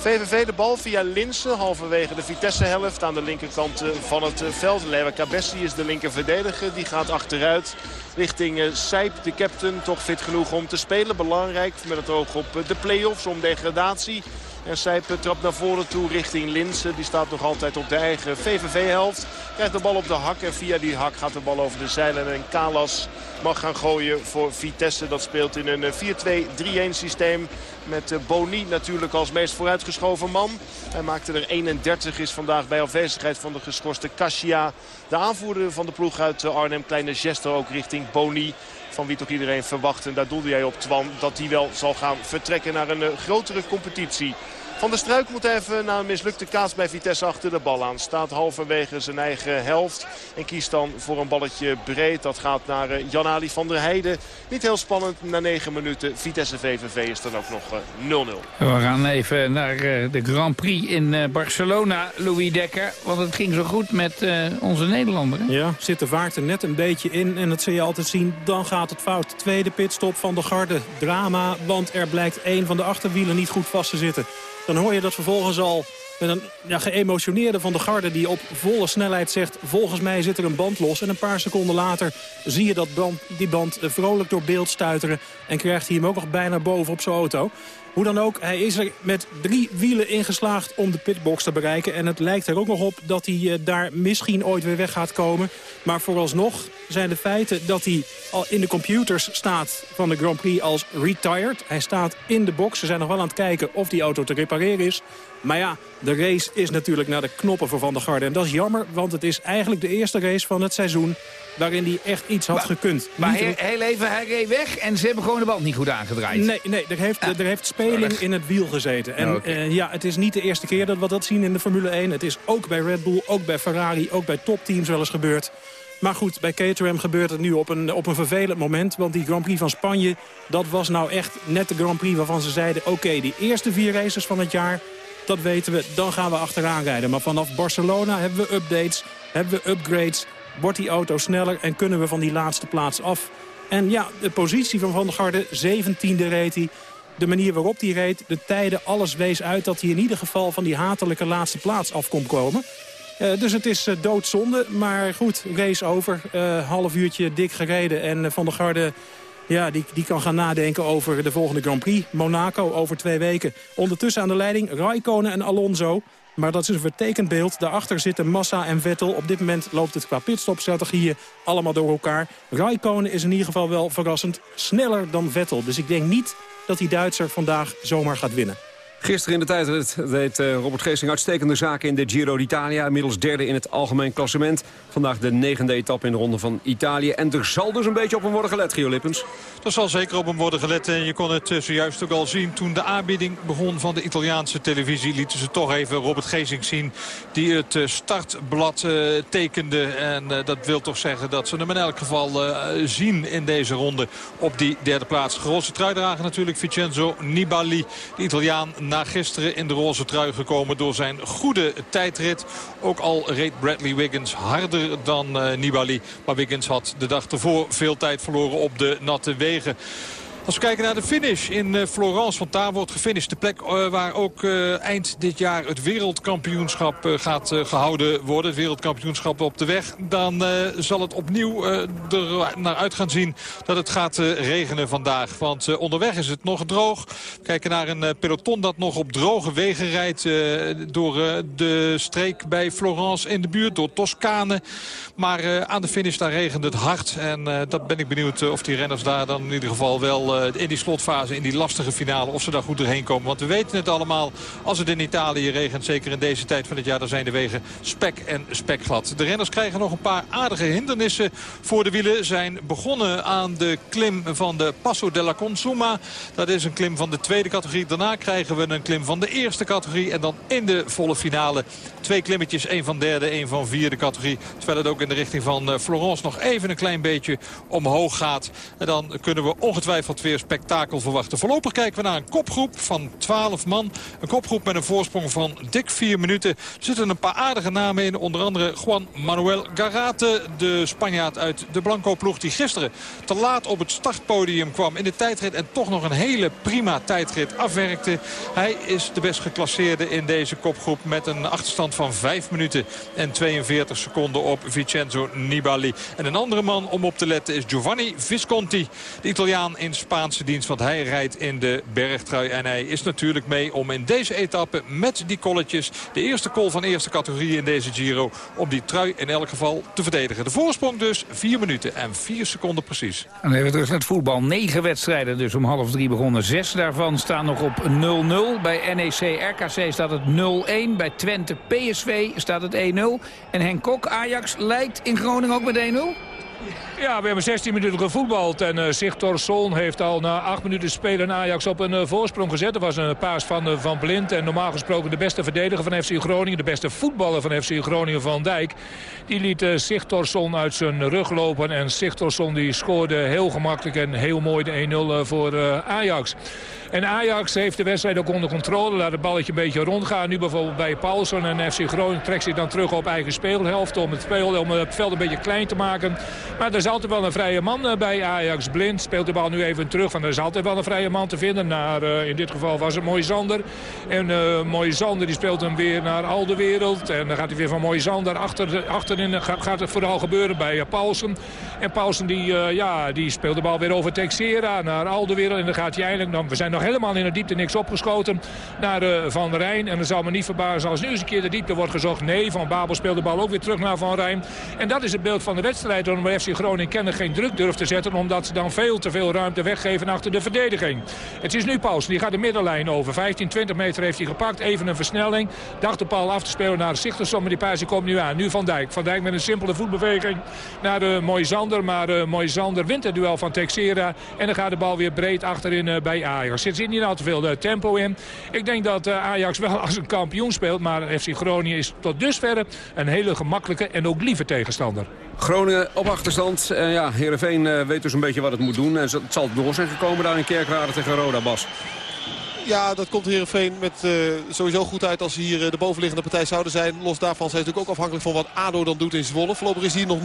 VVV de bal via Linsen, halverwege de Vitesse-helft aan de linkerkant van het veld. Lewa Cabessi is de linker verdediger, die gaat achteruit richting Sijp, de captain. Toch fit genoeg om te spelen, belangrijk met het oog op de play-offs om degradatie. En Sijp trapt naar voren toe richting Linsen. Die staat nog altijd op de eigen VVV-helft. Krijgt de bal op de hak en via die hak gaat de bal over de zeilen. En Kalas mag gaan gooien voor Vitesse. Dat speelt in een 4-2-3-1 systeem. Met Boni natuurlijk als meest vooruitgeschoven man. Hij maakte er 31, is vandaag bij afwezigheid van de geschorste Kasia. De aanvoerder van de ploeg uit Arnhem. Kleine gesto ook richting Boni. Van wie toch iedereen verwacht, en daar doelde jij op Twan, dat hij wel zal gaan vertrekken naar een grotere competitie. Van der Struik moet even na een mislukte kaas bij Vitesse achter de bal aan. Staat halverwege zijn eigen helft. En kiest dan voor een balletje breed. Dat gaat naar Jan-Ali van der Heijden. Niet heel spannend na 9 minuten. Vitesse VVV is dan ook nog 0-0. We gaan even naar de Grand Prix in Barcelona, Louis Dekker. Want het ging zo goed met onze Nederlander. Hè? Ja, zit de vaart er net een beetje in. En dat zul je altijd zien. Dan gaat het fout. Tweede pitstop van de Garde. Drama, want er blijkt één van de achterwielen niet goed vast te zitten. Dan hoor je dat vervolgens al met een ja, geëmotioneerde van de garde die op volle snelheid zegt... volgens mij zit er een band los. En een paar seconden later zie je dat band, die band vrolijk door beeld stuiteren... en krijgt hij hem ook nog bijna boven op zijn auto. Hoe dan ook, hij is er met drie wielen ingeslaagd om de pitbox te bereiken. En het lijkt er ook nog op dat hij uh, daar misschien ooit weer weg gaat komen. Maar vooralsnog zijn de feiten dat hij al in de computers staat van de Grand Prix als retired. Hij staat in de box. Ze zijn nog wel aan het kijken of die auto te repareren is. Maar ja, de race is natuurlijk naar de knoppen voor Van der Garde. En dat is jammer, want het is eigenlijk de eerste race van het seizoen... waarin hij echt iets had maar, gekund. Maar heel, heel, even, hij reed weg en ze hebben gewoon de band niet goed aangedraaid. Nee, nee er, heeft, er heeft speling in het wiel gezeten. En okay. uh, ja, het is niet de eerste keer dat we dat zien in de Formule 1. Het is ook bij Red Bull, ook bij Ferrari, ook bij topteams wel eens gebeurd. Maar goed, bij Caterham gebeurt het nu op een, op een vervelend moment. Want die Grand Prix van Spanje, dat was nou echt net de Grand Prix waarvan ze zeiden... oké, okay, die eerste vier races van het jaar, dat weten we, dan gaan we achteraan rijden. Maar vanaf Barcelona hebben we updates, hebben we upgrades... wordt die auto sneller en kunnen we van die laatste plaats af. En ja, de positie van Van der Garde, 17e reed hij. De manier waarop hij reed, de tijden, alles wees uit... dat hij in ieder geval van die hatelijke laatste plaats af kon komen... Uh, dus het is uh, doodzonde, maar goed, race over. Uh, half uurtje dik gereden en Van der Garde ja, die, die kan gaan nadenken over de volgende Grand Prix. Monaco over twee weken. Ondertussen aan de leiding Raikkonen en Alonso. Maar dat is een vertekend beeld. Daarachter zitten Massa en Vettel. Op dit moment loopt het qua pitstopstrategieën allemaal door elkaar. Raikkonen is in ieder geval wel verrassend sneller dan Vettel. Dus ik denk niet dat die Duitser vandaag zomaar gaat winnen. Gisteren in de tijd deed Robert Geesing uitstekende zaken in de Giro d'Italia. Inmiddels derde in het algemeen klassement. Vandaag de negende etappe in de ronde van Italië. En er zal dus een beetje op hem worden gelet, Gio Lippens. Er zal zeker op hem worden gelet. En je kon het zojuist ook al zien. Toen de aanbieding begon van de Italiaanse televisie... lieten ze toch even Robert Geesing zien. Die het startblad tekende. En dat wil toch zeggen dat ze hem in elk geval zien in deze ronde. Op die derde plaats. Grootste truidrager natuurlijk Vincenzo Nibali. De Italiaan na gisteren in de roze trui gekomen door zijn goede tijdrit. Ook al reed Bradley Wiggins harder dan uh, Nibali. Maar Wiggins had de dag ervoor veel tijd verloren op de natte wegen. Als we kijken naar de finish in uh, Florence, want daar wordt gefinished. De plek uh, waar ook uh, eind dit jaar het wereldkampioenschap gaat gehouden worden. Het wereldkampioenschap op de weg. Dan zal het opnieuw er naar uit gaan zien dat het gaat regenen vandaag. Want onderweg is het nog droog. We kijken naar een peloton dat nog op droge wegen rijdt. door de streek bij Florence in de buurt, door Toscane. Maar aan de finish daar regent het hard. En dat ben ik benieuwd of die renners daar dan in ieder geval wel wel in die slotfase, in die lastige finale, of ze daar goed doorheen komen. Want we weten het allemaal, als het in Italië regent, zeker in deze tijd van het jaar, dan zijn de wegen spek en spekglad. De renners krijgen nog een paar aardige hindernissen voor de wielen. Zijn begonnen aan de klim van de Passo della Consuma. Dat is een klim van de tweede categorie. Daarna krijgen we een klim van de eerste categorie. En dan in de volle finale twee klimmetjes. één van derde, één van vierde categorie. Terwijl het ook in de richting van eh, Florence nog even een klein beetje omhoog gaat. En dan kunnen we ongetwijfeld weer spektakel verwachten. Voorlopig kijken we naar een kopgroep van 12 man. Een kopgroep met een voorsprong van dik vier minuten. Er zitten een paar aardige namen in. Onder andere Juan Manuel Garate, de Spanjaard uit de Blanco-ploeg... die gisteren te laat op het startpodium kwam in de tijdrit... en toch nog een hele prima tijdrit afwerkte. Hij is de best geclasseerde in deze kopgroep... met een achterstand van 5 minuten en 42 seconden op Vincenzo Nibali. En een andere man om op te letten is Giovanni Visconti. De Italiaan in Spaanse dienst, want hij rijdt in de bergtrui. En hij is natuurlijk mee om in deze etappe met die kolletjes... de eerste call van eerste categorie in deze Giro... om die trui in elk geval te verdedigen. De voorsprong dus 4 minuten en 4 seconden precies. En even terug naar het voetbal. Negen wedstrijden dus om half drie begonnen. Zes daarvan staan nog op 0-0. Bij NEC RKC staat het 0-1. Bij Twente PSV staat het 1-0. En Henk Kok, Ajax, lijkt in Groningen ook met 1-0? Ja, we hebben 16 minuten gevoetbald. En uh, Sigtor Son heeft al na 8 minuten spelen Ajax op een uh, voorsprong gezet. Dat was een paas van uh, Van Blind. En normaal gesproken de beste verdediger van FC Groningen. De beste voetballer van FC Groningen, Van Dijk. Die liet uh, Sigtorsson uit zijn rug lopen. En Sigtorsson die scoorde heel gemakkelijk en heel mooi de 1-0 voor Ajax. En Ajax heeft de wedstrijd ook onder controle. Laat het balletje een beetje rondgaan. Nu bijvoorbeeld bij Paulsen en FC Groningen trekt zich dan terug op eigen speelhelft. Om het, speel, om het veld een beetje klein te maken. Maar er is altijd wel een vrije man bij Ajax. Blind speelt de bal nu even terug. Van er is altijd wel een vrije man te vinden. Naar, uh, in dit geval was het Mooi Zander. En uh, Mooi Zander die speelt hem weer naar al. En dan gaat hij weer van Mooi Zander. Achter, achterin gaat, het vooral gebeuren bij Paulsen. En Paulsen die, ja, die speelt de bal weer over Texera naar al. En dan gaat hij eindelijk... Dan, we zijn nog helemaal in de diepte niks opgeschoten naar uh, Van Rijn. En dan zou me niet verbazen als nu eens een keer de diepte wordt gezocht. Nee, Van Babel speelt de bal ook weer terug naar Van Rijn. En dat is het beeld van de wedstrijd. FC Groningen kennelijk geen druk durft te zetten. Omdat ze dan veel te veel ruimte weggeven achter de verdediging. Het is nu Pauls. Die gaat de middenlijn over. 15, 20 meter heeft hij gepakt. Even een versnelling. Dacht de paal af te spelen naar Zichtersom. Maar die paas komt nu aan. Nu Van Dijk. Van Dijk met een simpele voetbeweging naar de Moisander. Maar uh, Moisander wint het duel van Texera. En dan gaat de bal weer breed achterin uh, bij Ajax zit niet al te veel uh, tempo in. Ik denk dat uh, Ajax wel <laughs> als een kampioen speelt. Maar FC Groningen is tot dusver een hele gemakkelijke en ook lieve tegenstander. Groningen op achterstand. Uh, ja, Heerenveen weet dus een beetje wat het moet doen. En het zal door zijn gekomen daar in Kerkrade tegen Roda Bas. Ja, dat komt Heerenveen met uh, sowieso goed uit als ze hier de bovenliggende partij zouden zijn. Los daarvan zijn ze natuurlijk ook afhankelijk van wat ADO dan doet in Zwolle. Voorlopig is hier nog 0-0.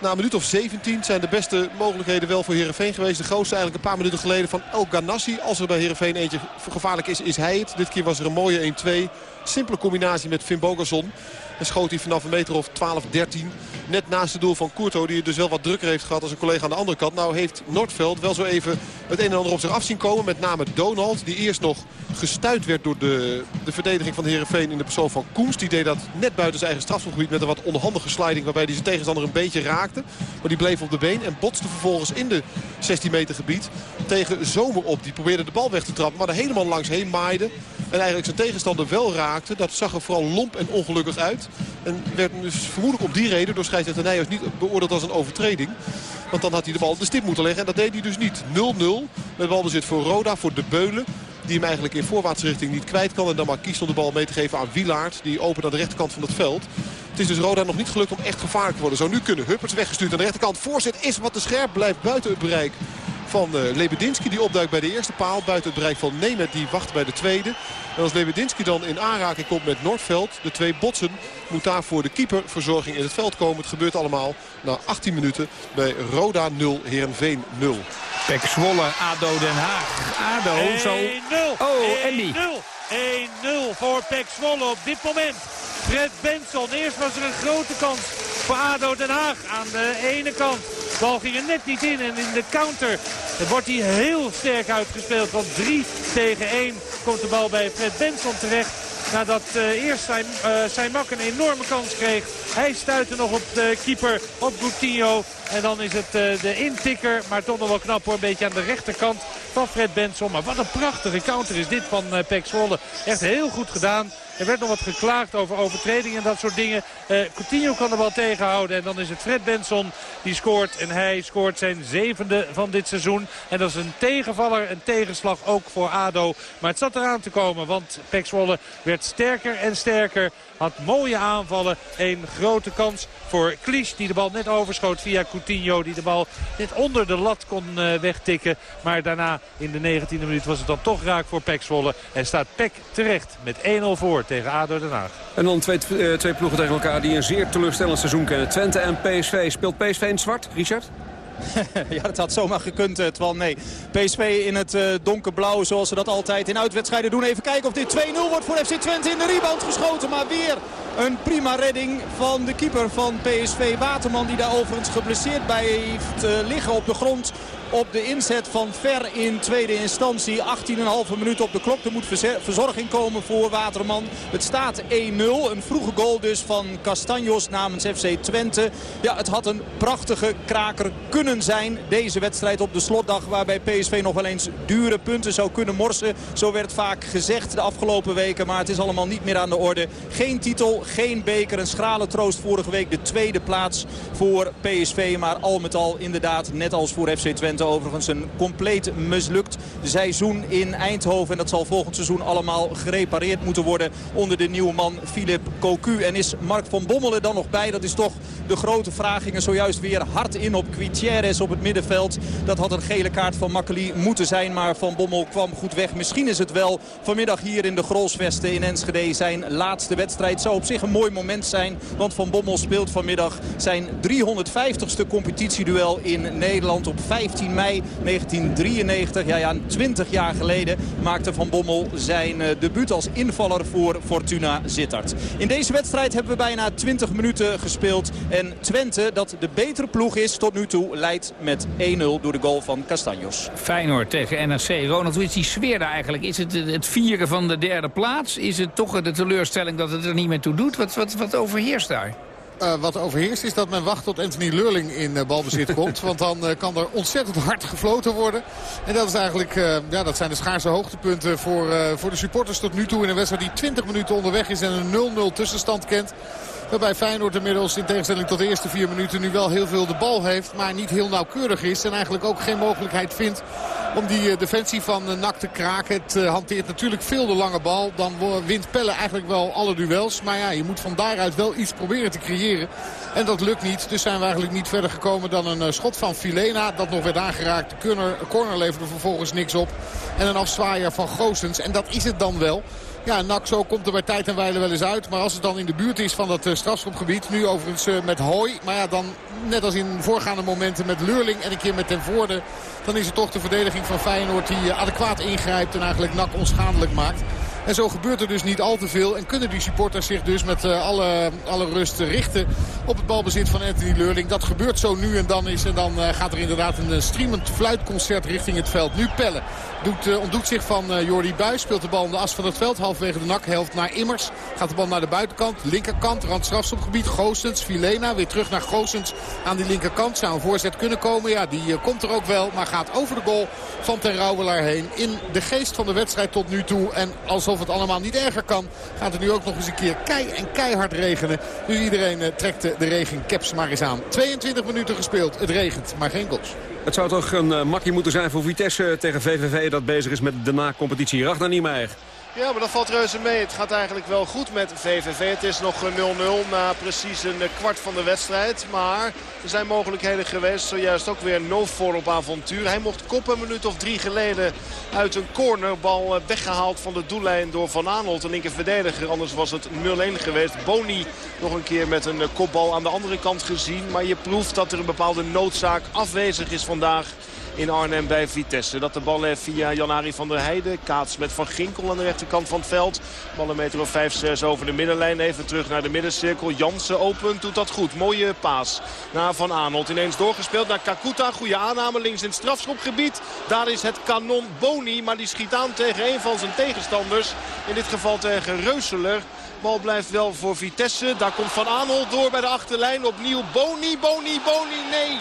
Na een minuut of 17 zijn de beste mogelijkheden wel voor Heerenveen geweest. De grootste eigenlijk een paar minuten geleden van El Ganassi. Als er bij Heerenveen eentje gevaarlijk is, is hij het. Dit keer was er een mooie 1-2. Simpele combinatie met Finn Bogerson. En schoot hij vanaf een meter of 12, 13. Net naast het doel van Courto. Die het dus wel wat drukker heeft gehad als een collega aan de andere kant. Nou heeft Noordveld wel zo even het een en ander op zich af zien komen. Met name Donald. Die eerst nog gestuit werd door de, de verdediging van de Heerenveen in de persoon van Koens. Die deed dat net buiten zijn eigen strafschopgebied met een wat onhandige sliding. Waarbij hij zijn tegenstander een beetje Maar die bleef op de been en botste vervolgens in de 16 meter gebied tegen Zomer op. Die probeerde de bal weg te trappen. Maar er helemaal langs heen maaide. En eigenlijk zijn tegenstander wel raakte. Dat zag er vooral lomp en ongelukkig uit. En werd dus vermoedelijk op die reden door scheidsrechter Nijers niet beoordeeld als een overtreding. Want dan had hij de bal op de stip moeten leggen. En dat deed hij dus niet. 0-0 met balbezit voor Roda, voor De Beulen. Die hem eigenlijk in voorwaartse richting niet kwijt kan. En dan maar kiest om de bal mee te geven aan Wilaard. Die opent aan de rechterkant van het veld. Het is dus Roda nog niet gelukt om echt gevaarlijk te worden. Zou nu kunnen. Hupperts weggestuurd aan de rechterkant. Voorzet is wat te scherp. Blijft buiten het bereik van uh, Lebedinski. Die opduikt bij de eerste paal. Buiten het bereik van Nemet. Die wacht bij de tweede. En als Lebedinski dan in aanraking komt met Noordveld. De twee botsen. Moet daar voor de keeper verzorging in het veld komen. Het gebeurt allemaal na 18 minuten bij Roda 0, Heerenveen 0. Pek Zwolle, ADO Den Haag. ADO zo... 1-0. Oh, Andy. 1-0 voor Pek Zwolle op dit moment. Fred Benson. Eerst was er een grote kans voor ADO Den Haag aan de ene kant. De bal ging er net niet in en in de counter wordt hij heel sterk uitgespeeld. Want 3 tegen 1 komt de bal bij Fred Benson terecht. Nadat uh, eerst zijn, uh, zijn mak een enorme kans kreeg. Hij stuitte nog op de keeper, op Coutinho. En dan is het uh, de intikker, maar toch nog wel knap hoor. Een beetje aan de rechterkant van Fred Benson. Maar wat een prachtige counter is dit van uh, Zwolle. Echt heel goed gedaan. Er werd nog wat geklaagd over overtredingen en dat soort dingen. Uh, Coutinho kan de bal tegenhouden. En dan is het Fred Benson die scoort. En hij scoort zijn zevende van dit seizoen. En dat is een tegenvaller, een tegenslag ook voor ADO. Maar het zat eraan te komen, want Pek Zwolle werd sterker en sterker. Had mooie aanvallen. Een grote kans voor Klisch die de bal net overschoot via Coutinho. Die de bal net onder de lat kon uh, wegtikken. Maar daarna in de 19e minuut was het dan toch raak voor Pek Zwolle. En staat Pek terecht met 1-0 voor tegen ADO Den Haag. En dan twee, uh, twee ploegen tegen elkaar die een zeer teleurstellend seizoen kennen. Twente en PSV. Speelt PSV in het zwart, Richard? <laughs> ja, dat had zomaar gekund, terwijl nee. PSV in het uh, donkerblauw, zoals ze dat altijd in uitwedstrijden doen. Even kijken of dit 2-0 wordt voor FC Twente. In de rebound geschoten, maar weer een prima redding van de keeper van PSV. Waterman, die daar overigens geblesseerd bij heeft liggen op de grond op de inzet van Ver in tweede instantie. 18,5 minuut op de klok. Er moet verzorging komen voor Waterman. Het staat 1-0. Een vroege goal dus van Castanjos namens FC Twente. Ja, het had een prachtige kraker kunnen zijn. Deze wedstrijd op de slotdag waarbij PSV nog wel eens dure punten zou kunnen morsen. Zo werd vaak gezegd de afgelopen weken. Maar het is allemaal niet meer aan de orde. Geen titel, geen beker. Een schrale troost vorige week de tweede plaats voor PSV. Maar al met al inderdaad net als voor FC Twente overigens een compleet mislukt seizoen in Eindhoven. En dat zal volgend seizoen allemaal gerepareerd moeten worden onder de nieuwe man Philip Cocu. En is Mark van Bommelen dan nog bij? Dat is toch de grote vraag. Gingen zojuist weer hard in op Quitieres op het middenveld. Dat had een gele kaart van Makkeli moeten zijn. Maar Van Bommel kwam goed weg. Misschien is het wel vanmiddag hier in de Grolsvesten in Enschede zijn laatste wedstrijd. Zou op zich een mooi moment zijn. Want Van Bommel speelt vanmiddag zijn 350ste competitieduel in Nederland op 15 mei 1993. Ja, ja, 20 jaar geleden maakte Van Bommel zijn uh, debuut als invaller voor Fortuna Sittard. In deze wedstrijd hebben we bijna 20 minuten gespeeld. En Twente, dat de betere ploeg is tot nu toe, leidt met 1-0 door de goal van Castanjos. Feyenoord tegen NRC. Ronald, hoe is die sfeer daar eigenlijk? Is het het vieren van de derde plaats? Is het toch de teleurstelling dat het er niet meer toe doet? Wat, wat, wat overheerst daar? Uh, wat overheerst is dat men wacht tot Anthony Lurling in uh, balbezit komt. <laughs> Want dan uh, kan er ontzettend hard gefloten worden. En dat, is eigenlijk, ja, dat zijn de schaarse hoogtepunten voor, voor de supporters tot nu toe. In een wedstrijd die 20 minuten onderweg is en een 0-0 tussenstand kent. Waarbij Feyenoord inmiddels in tegenstelling tot de eerste vier minuten nu wel heel veel de bal heeft. Maar niet heel nauwkeurig is. En eigenlijk ook geen mogelijkheid vindt om die defensie van NAC te kraken. Het hanteert natuurlijk veel de lange bal. Dan wint Pelle eigenlijk wel alle duels. Maar ja, je moet van daaruit wel iets proberen te creëren. En dat lukt niet. Dus zijn we eigenlijk niet verder gekomen dan een schot van Filena. Dat nog werd aangeraakt. De corner, corner leverde vervolgens niks op. En een afzwaaier van Goosens. En dat is het dan wel. Ja, Nak zo komt er bij tijd en wijle wel eens uit. Maar als het dan in de buurt is van dat uh, strafschopgebied. Nu overigens uh, met Hooi. Maar ja, dan net als in voorgaande momenten met Leurling en een keer met Ten Voorde. Dan is het toch de verdediging van Feyenoord die uh, adequaat ingrijpt. En eigenlijk Nak onschadelijk maakt. En zo gebeurt er dus niet al te veel. En kunnen die supporters zich dus met alle, alle rust richten op het balbezit van Anthony Leurling. Dat gebeurt zo nu en dan is. En dan gaat er inderdaad een streamend fluitconcert richting het veld. Nu Pelle doet, uh, ontdoet zich van Jordi Buis. Speelt de bal in de as van het veld. Halfwege de nakhelft naar Immers. Gaat de bal naar de buitenkant. Linkerkant. Randstrafstopgebied. Goosens. Filena. Weer terug naar Goosens aan die linkerkant. Zou een voorzet kunnen komen. Ja, die komt er ook wel. Maar gaat over de goal van Ten Rouwelaar heen. In de geest van de wedstrijd tot nu toe. En alsof het allemaal niet erger kan. Gaat het nu ook nog eens een keer kei en keihard regenen. Dus iedereen trekt de regencaps maar eens aan. 22 minuten gespeeld. Het regent, maar geen goals. Het zou toch een uh, makkie moeten zijn voor Vitesse tegen VVV... dat bezig is met de na-competitie. Ragnar Niemeyer. Ja, maar dat valt reuze mee. Het gaat eigenlijk wel goed met VVV. Het is nog 0-0 na precies een kwart van de wedstrijd. Maar er zijn mogelijkheden geweest. Zojuist ook weer Nofor op avontuur. Hij mocht koppen een minuut of drie geleden uit een cornerbal weggehaald van de doellijn door Van Aanholt. Een linker verdediger. Anders was het 0-1 geweest. Boni nog een keer met een kopbal aan de andere kant gezien. Maar je proeft dat er een bepaalde noodzaak afwezig is vandaag in Arnhem bij Vitesse. Dat de bal heeft via Jan-Ari van der Heijden. Kaats met Van Ginkel aan de rechterkant van het veld. Bal een meter of 5-6 over de middenlijn. Even terug naar de middencirkel. Jansen open, doet dat goed. Mooie paas naar Van Aanholt. Ineens doorgespeeld naar Kakuta. Goede aanname links in het strafschopgebied. Daar is het kanon Boni, maar die schiet aan tegen een van zijn tegenstanders. In dit geval tegen Reuseler. Bal blijft wel voor Vitesse. Daar komt Van Aanholt door bij de achterlijn. Opnieuw Boni, Boni, Boni. Nee,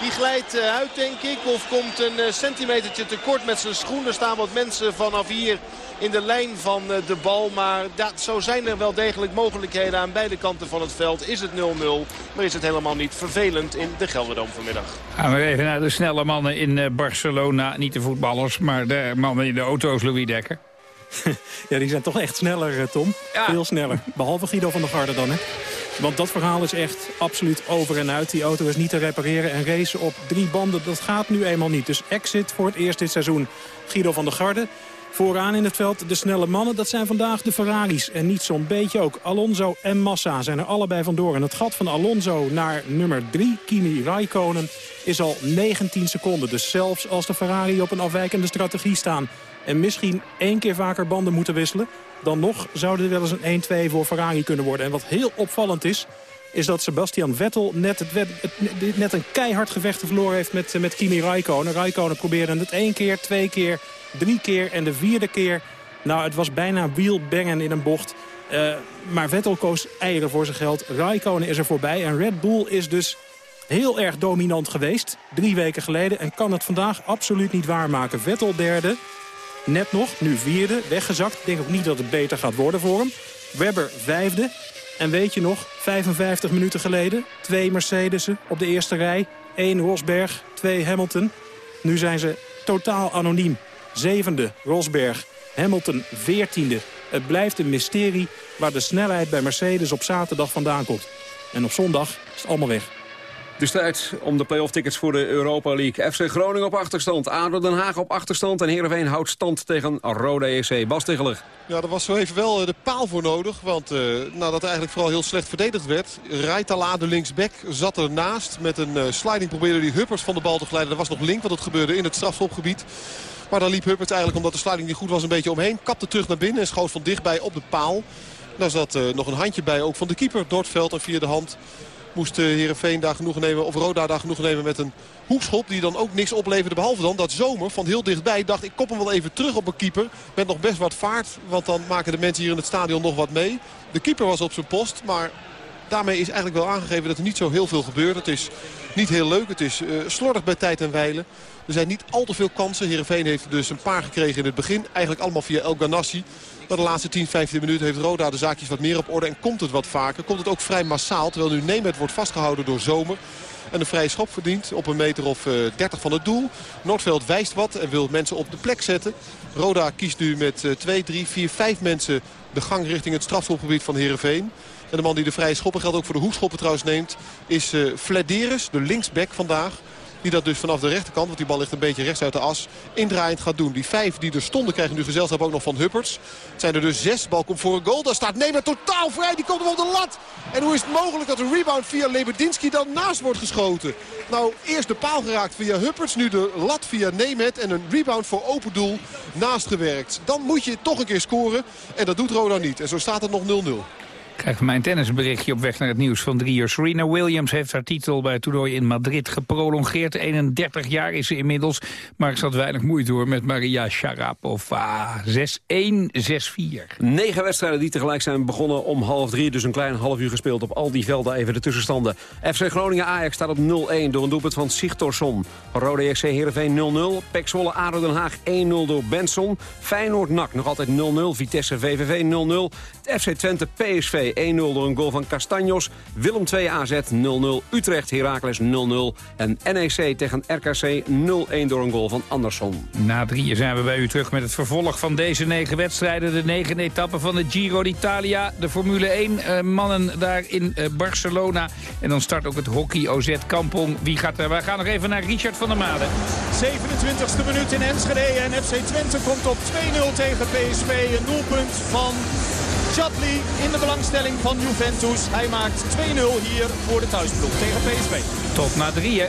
die glijdt eh, uit denk ik. Of komt een eh, centimetertje tekort met zijn schoen. Er staan wat mensen vanaf hier in de lijn van eh, de bal. Maar ja, zo zijn er wel degelijk mogelijkheden aan beide kanten van het veld. Is het 0-0, maar is het helemaal niet vervelend in de Gelderdoom vanmiddag. Gaan we even naar de snelle mannen in eh, Barcelona. Niet de voetballers, maar de mannen in de auto's, Louis Dekker. <laughs> Ja, die zijn toch echt sneller, Tom. Veel sneller. Behalve Guido van der Garde dan, hè. Want dat verhaal is echt absoluut over en uit. Die auto is niet te repareren en racen op drie banden, dat gaat nu eenmaal niet. Dus exit voor het eerst dit seizoen Guido van der Garde. Vooraan in het veld de snelle mannen, dat zijn vandaag de Ferraris. En niet zo'n beetje ook. Alonso en Massa zijn er allebei vandoor. En het gat van Alonso naar nummer 3, Kimi Raikkonen, is al 19 seconden. Dus zelfs als de Ferrari op een afwijkende strategie staan... en misschien één keer vaker banden moeten wisselen... dan nog zou er wel eens een 1-2 voor Ferrari kunnen worden. En wat heel opvallend is, is dat Sebastian Vettel net, het, net een keihard gevecht verloren heeft met, met Kimi Raikkonen. Raikkonen probeerde het één keer, twee keer, drie keer en de vierde keer. Nou, het was bijna wheelbangen in een bocht. Eh, maar Vettel koos eieren voor zijn geld. Raikkonen is er voorbij en Red Bull is dus heel erg dominant geweest. Drie weken geleden en kan het vandaag absoluut niet waarmaken. Vettel derde, net nog, nu vierde, weggezakt. Ik denk ook niet dat het beter gaat worden voor hem. Webber vijfde. En weet je nog, 55 minuten geleden, twee Mercedes'en op de eerste rij. één Rosberg, twee Hamilton. Nu zijn ze totaal anoniem. Zevende Rosberg, Hamilton veertiende. Het blijft een mysterie waar de snelheid bij Mercedes op zaterdag vandaan komt. En op zondag is het allemaal weg. De strijd om de playoff tickets voor de Europa League. FC Groningen op achterstand, ADO Den Haag op achterstand... en Heerenveen houdt stand tegen Roda EC. Bas. Ja, er was zo even wel eh, de paal voor nodig. Want eh, nadat eigenlijk vooral heel slecht verdedigd werd... Rijtala, de linksback, zat ernaast. Met een eh, sliding probeerde die Huppers van de bal te glijden. Dat was nog link, want het gebeurde in het strafschopgebied. Maar daar liep Huppert eigenlijk, omdat de sliding niet goed was, een beetje omheen. Kapte terug naar binnen en schoot van dichtbij op de paal. Daar zat nog een handje bij, ook van de keeper, Dortveld. En via de hand moest uh, Heerenveen daar genoeg nemen, of Roda daar genoeg nemen met een hoekschop. Die dan ook niks opleverde, behalve dan dat Zomer van heel dichtbij dacht... ik kop hem wel even terug op mijn keeper, met nog best wat vaart. Want dan maken de mensen hier in het stadion nog wat mee. De keeper was op zijn post, maar daarmee is eigenlijk wel aangegeven dat er niet zo heel veel gebeurt. Het is niet heel leuk, het is uh, slordig bij tijd en wijlen. Er zijn niet al te veel kansen. Heerenveen heeft dus een paar gekregen in het begin. Eigenlijk allemaal via El Ganassi. Maar de laatste 10, 15 minuten heeft Roda de zaakjes wat meer op orde. En komt het wat vaker. Komt het ook vrij massaal. Terwijl nu Nemet wordt vastgehouden door Zomer. En een vrije schop verdient op een meter of uh, 30 van het doel. Noordveld wijst wat en wil mensen op de plek zetten. Roda kiest nu met uh, 2, 3, 4, 5 mensen de gang richting het strafschopgebied van Heerenveen. En de man die de vrije schoppen geldt ook voor de hoekschoppen trouwens neemt... is uh, de linksback vandaag. Die dat dus vanaf de rechterkant, want die bal ligt een beetje rechts uit de as, indraaiend gaat doen. Die vijf die er stonden krijgen nu gezelschap ook nog van Hupperts. Het zijn er dus zes. Bal komt voor een goal. Daar staat Nemer totaal vrij. Die komt op de lat. En hoe is het mogelijk dat de rebound via Lebedinski dan naast wordt geschoten? Nou, eerst de paal geraakt via Hupperts. Nu de lat via Nemet. En een rebound voor open doel naast gewerkt. Dan moet je toch een keer scoren. En dat doet Roda niet. En zo staat het nog 0-0. Krijg mijn tennisberichtje op weg naar het nieuws van drie uur. Serena Williams heeft haar titel bij het toernooi in Madrid geprolongeerd. 31 jaar is ze inmiddels, maar er zat weinig moeite door met Maria Sharapova. 6-1, 6-4. Negen wedstrijden die tegelijk zijn begonnen om half drie. Dus een klein half uur gespeeld op al die velden. Even de tussenstanden. FC Groningen-Ajax staat op 0-1 door een doelpunt van Sigtorsson. Rode JC Heerenveen 0-0. Pek Zwolle ADO Den Haag 1-0 door Benson. Feyenoord-NAC nog altijd 0-0. Vitesse VVV 0-0. FC Twente PSV 1-0 door een goal van Castanjos. Willem 2 AZ 0-0. Utrecht Heracles 0-0. En NEC tegen RKC 0-1 door een goal van Andersson. Na drieën zijn we bij u terug met het vervolg van deze negen wedstrijden. De negen etappen van de Giro d'Italia. De Formule 1 uh, mannen daar in uh, Barcelona. En dan start ook het hockey OZ Kampong. Wie gaat er? We gaan nog even naar Richard van der Made. 27e minuut in Enschede en FC Twente komt op 2-0 tegen PSV. Een doelpunt van Chatli in de belangstelling van Juventus. Hij maakt 2-0 hier voor de thuisploeg tegen PSV. Tot na drieën.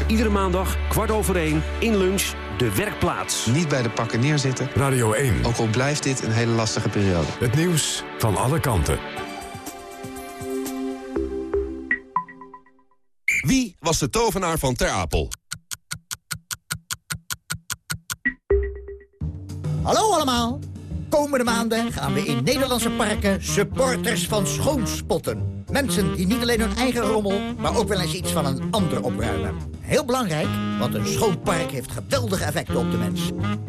Iedere maandag, kwart over één, in lunch, de werkplaats. Niet bij de pakken neerzitten. Radio 1. Ook al blijft dit een hele lastige periode. Het nieuws van alle kanten. Wie was de tovenaar van Ter Apel? Hallo allemaal! Komende maanden gaan we in Nederlandse parken supporters van schoon spotten. Mensen die niet alleen hun eigen rommel, maar ook wel eens iets van een ander opruimen. Heel belangrijk, want een schoon park heeft geweldige effecten op de mens.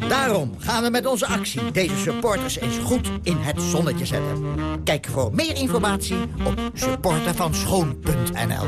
Daarom gaan we met onze actie deze supporters eens goed in het zonnetje zetten. Kijk voor meer informatie op supportervanschoon.nl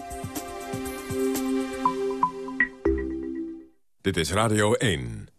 Dit is Radio 1.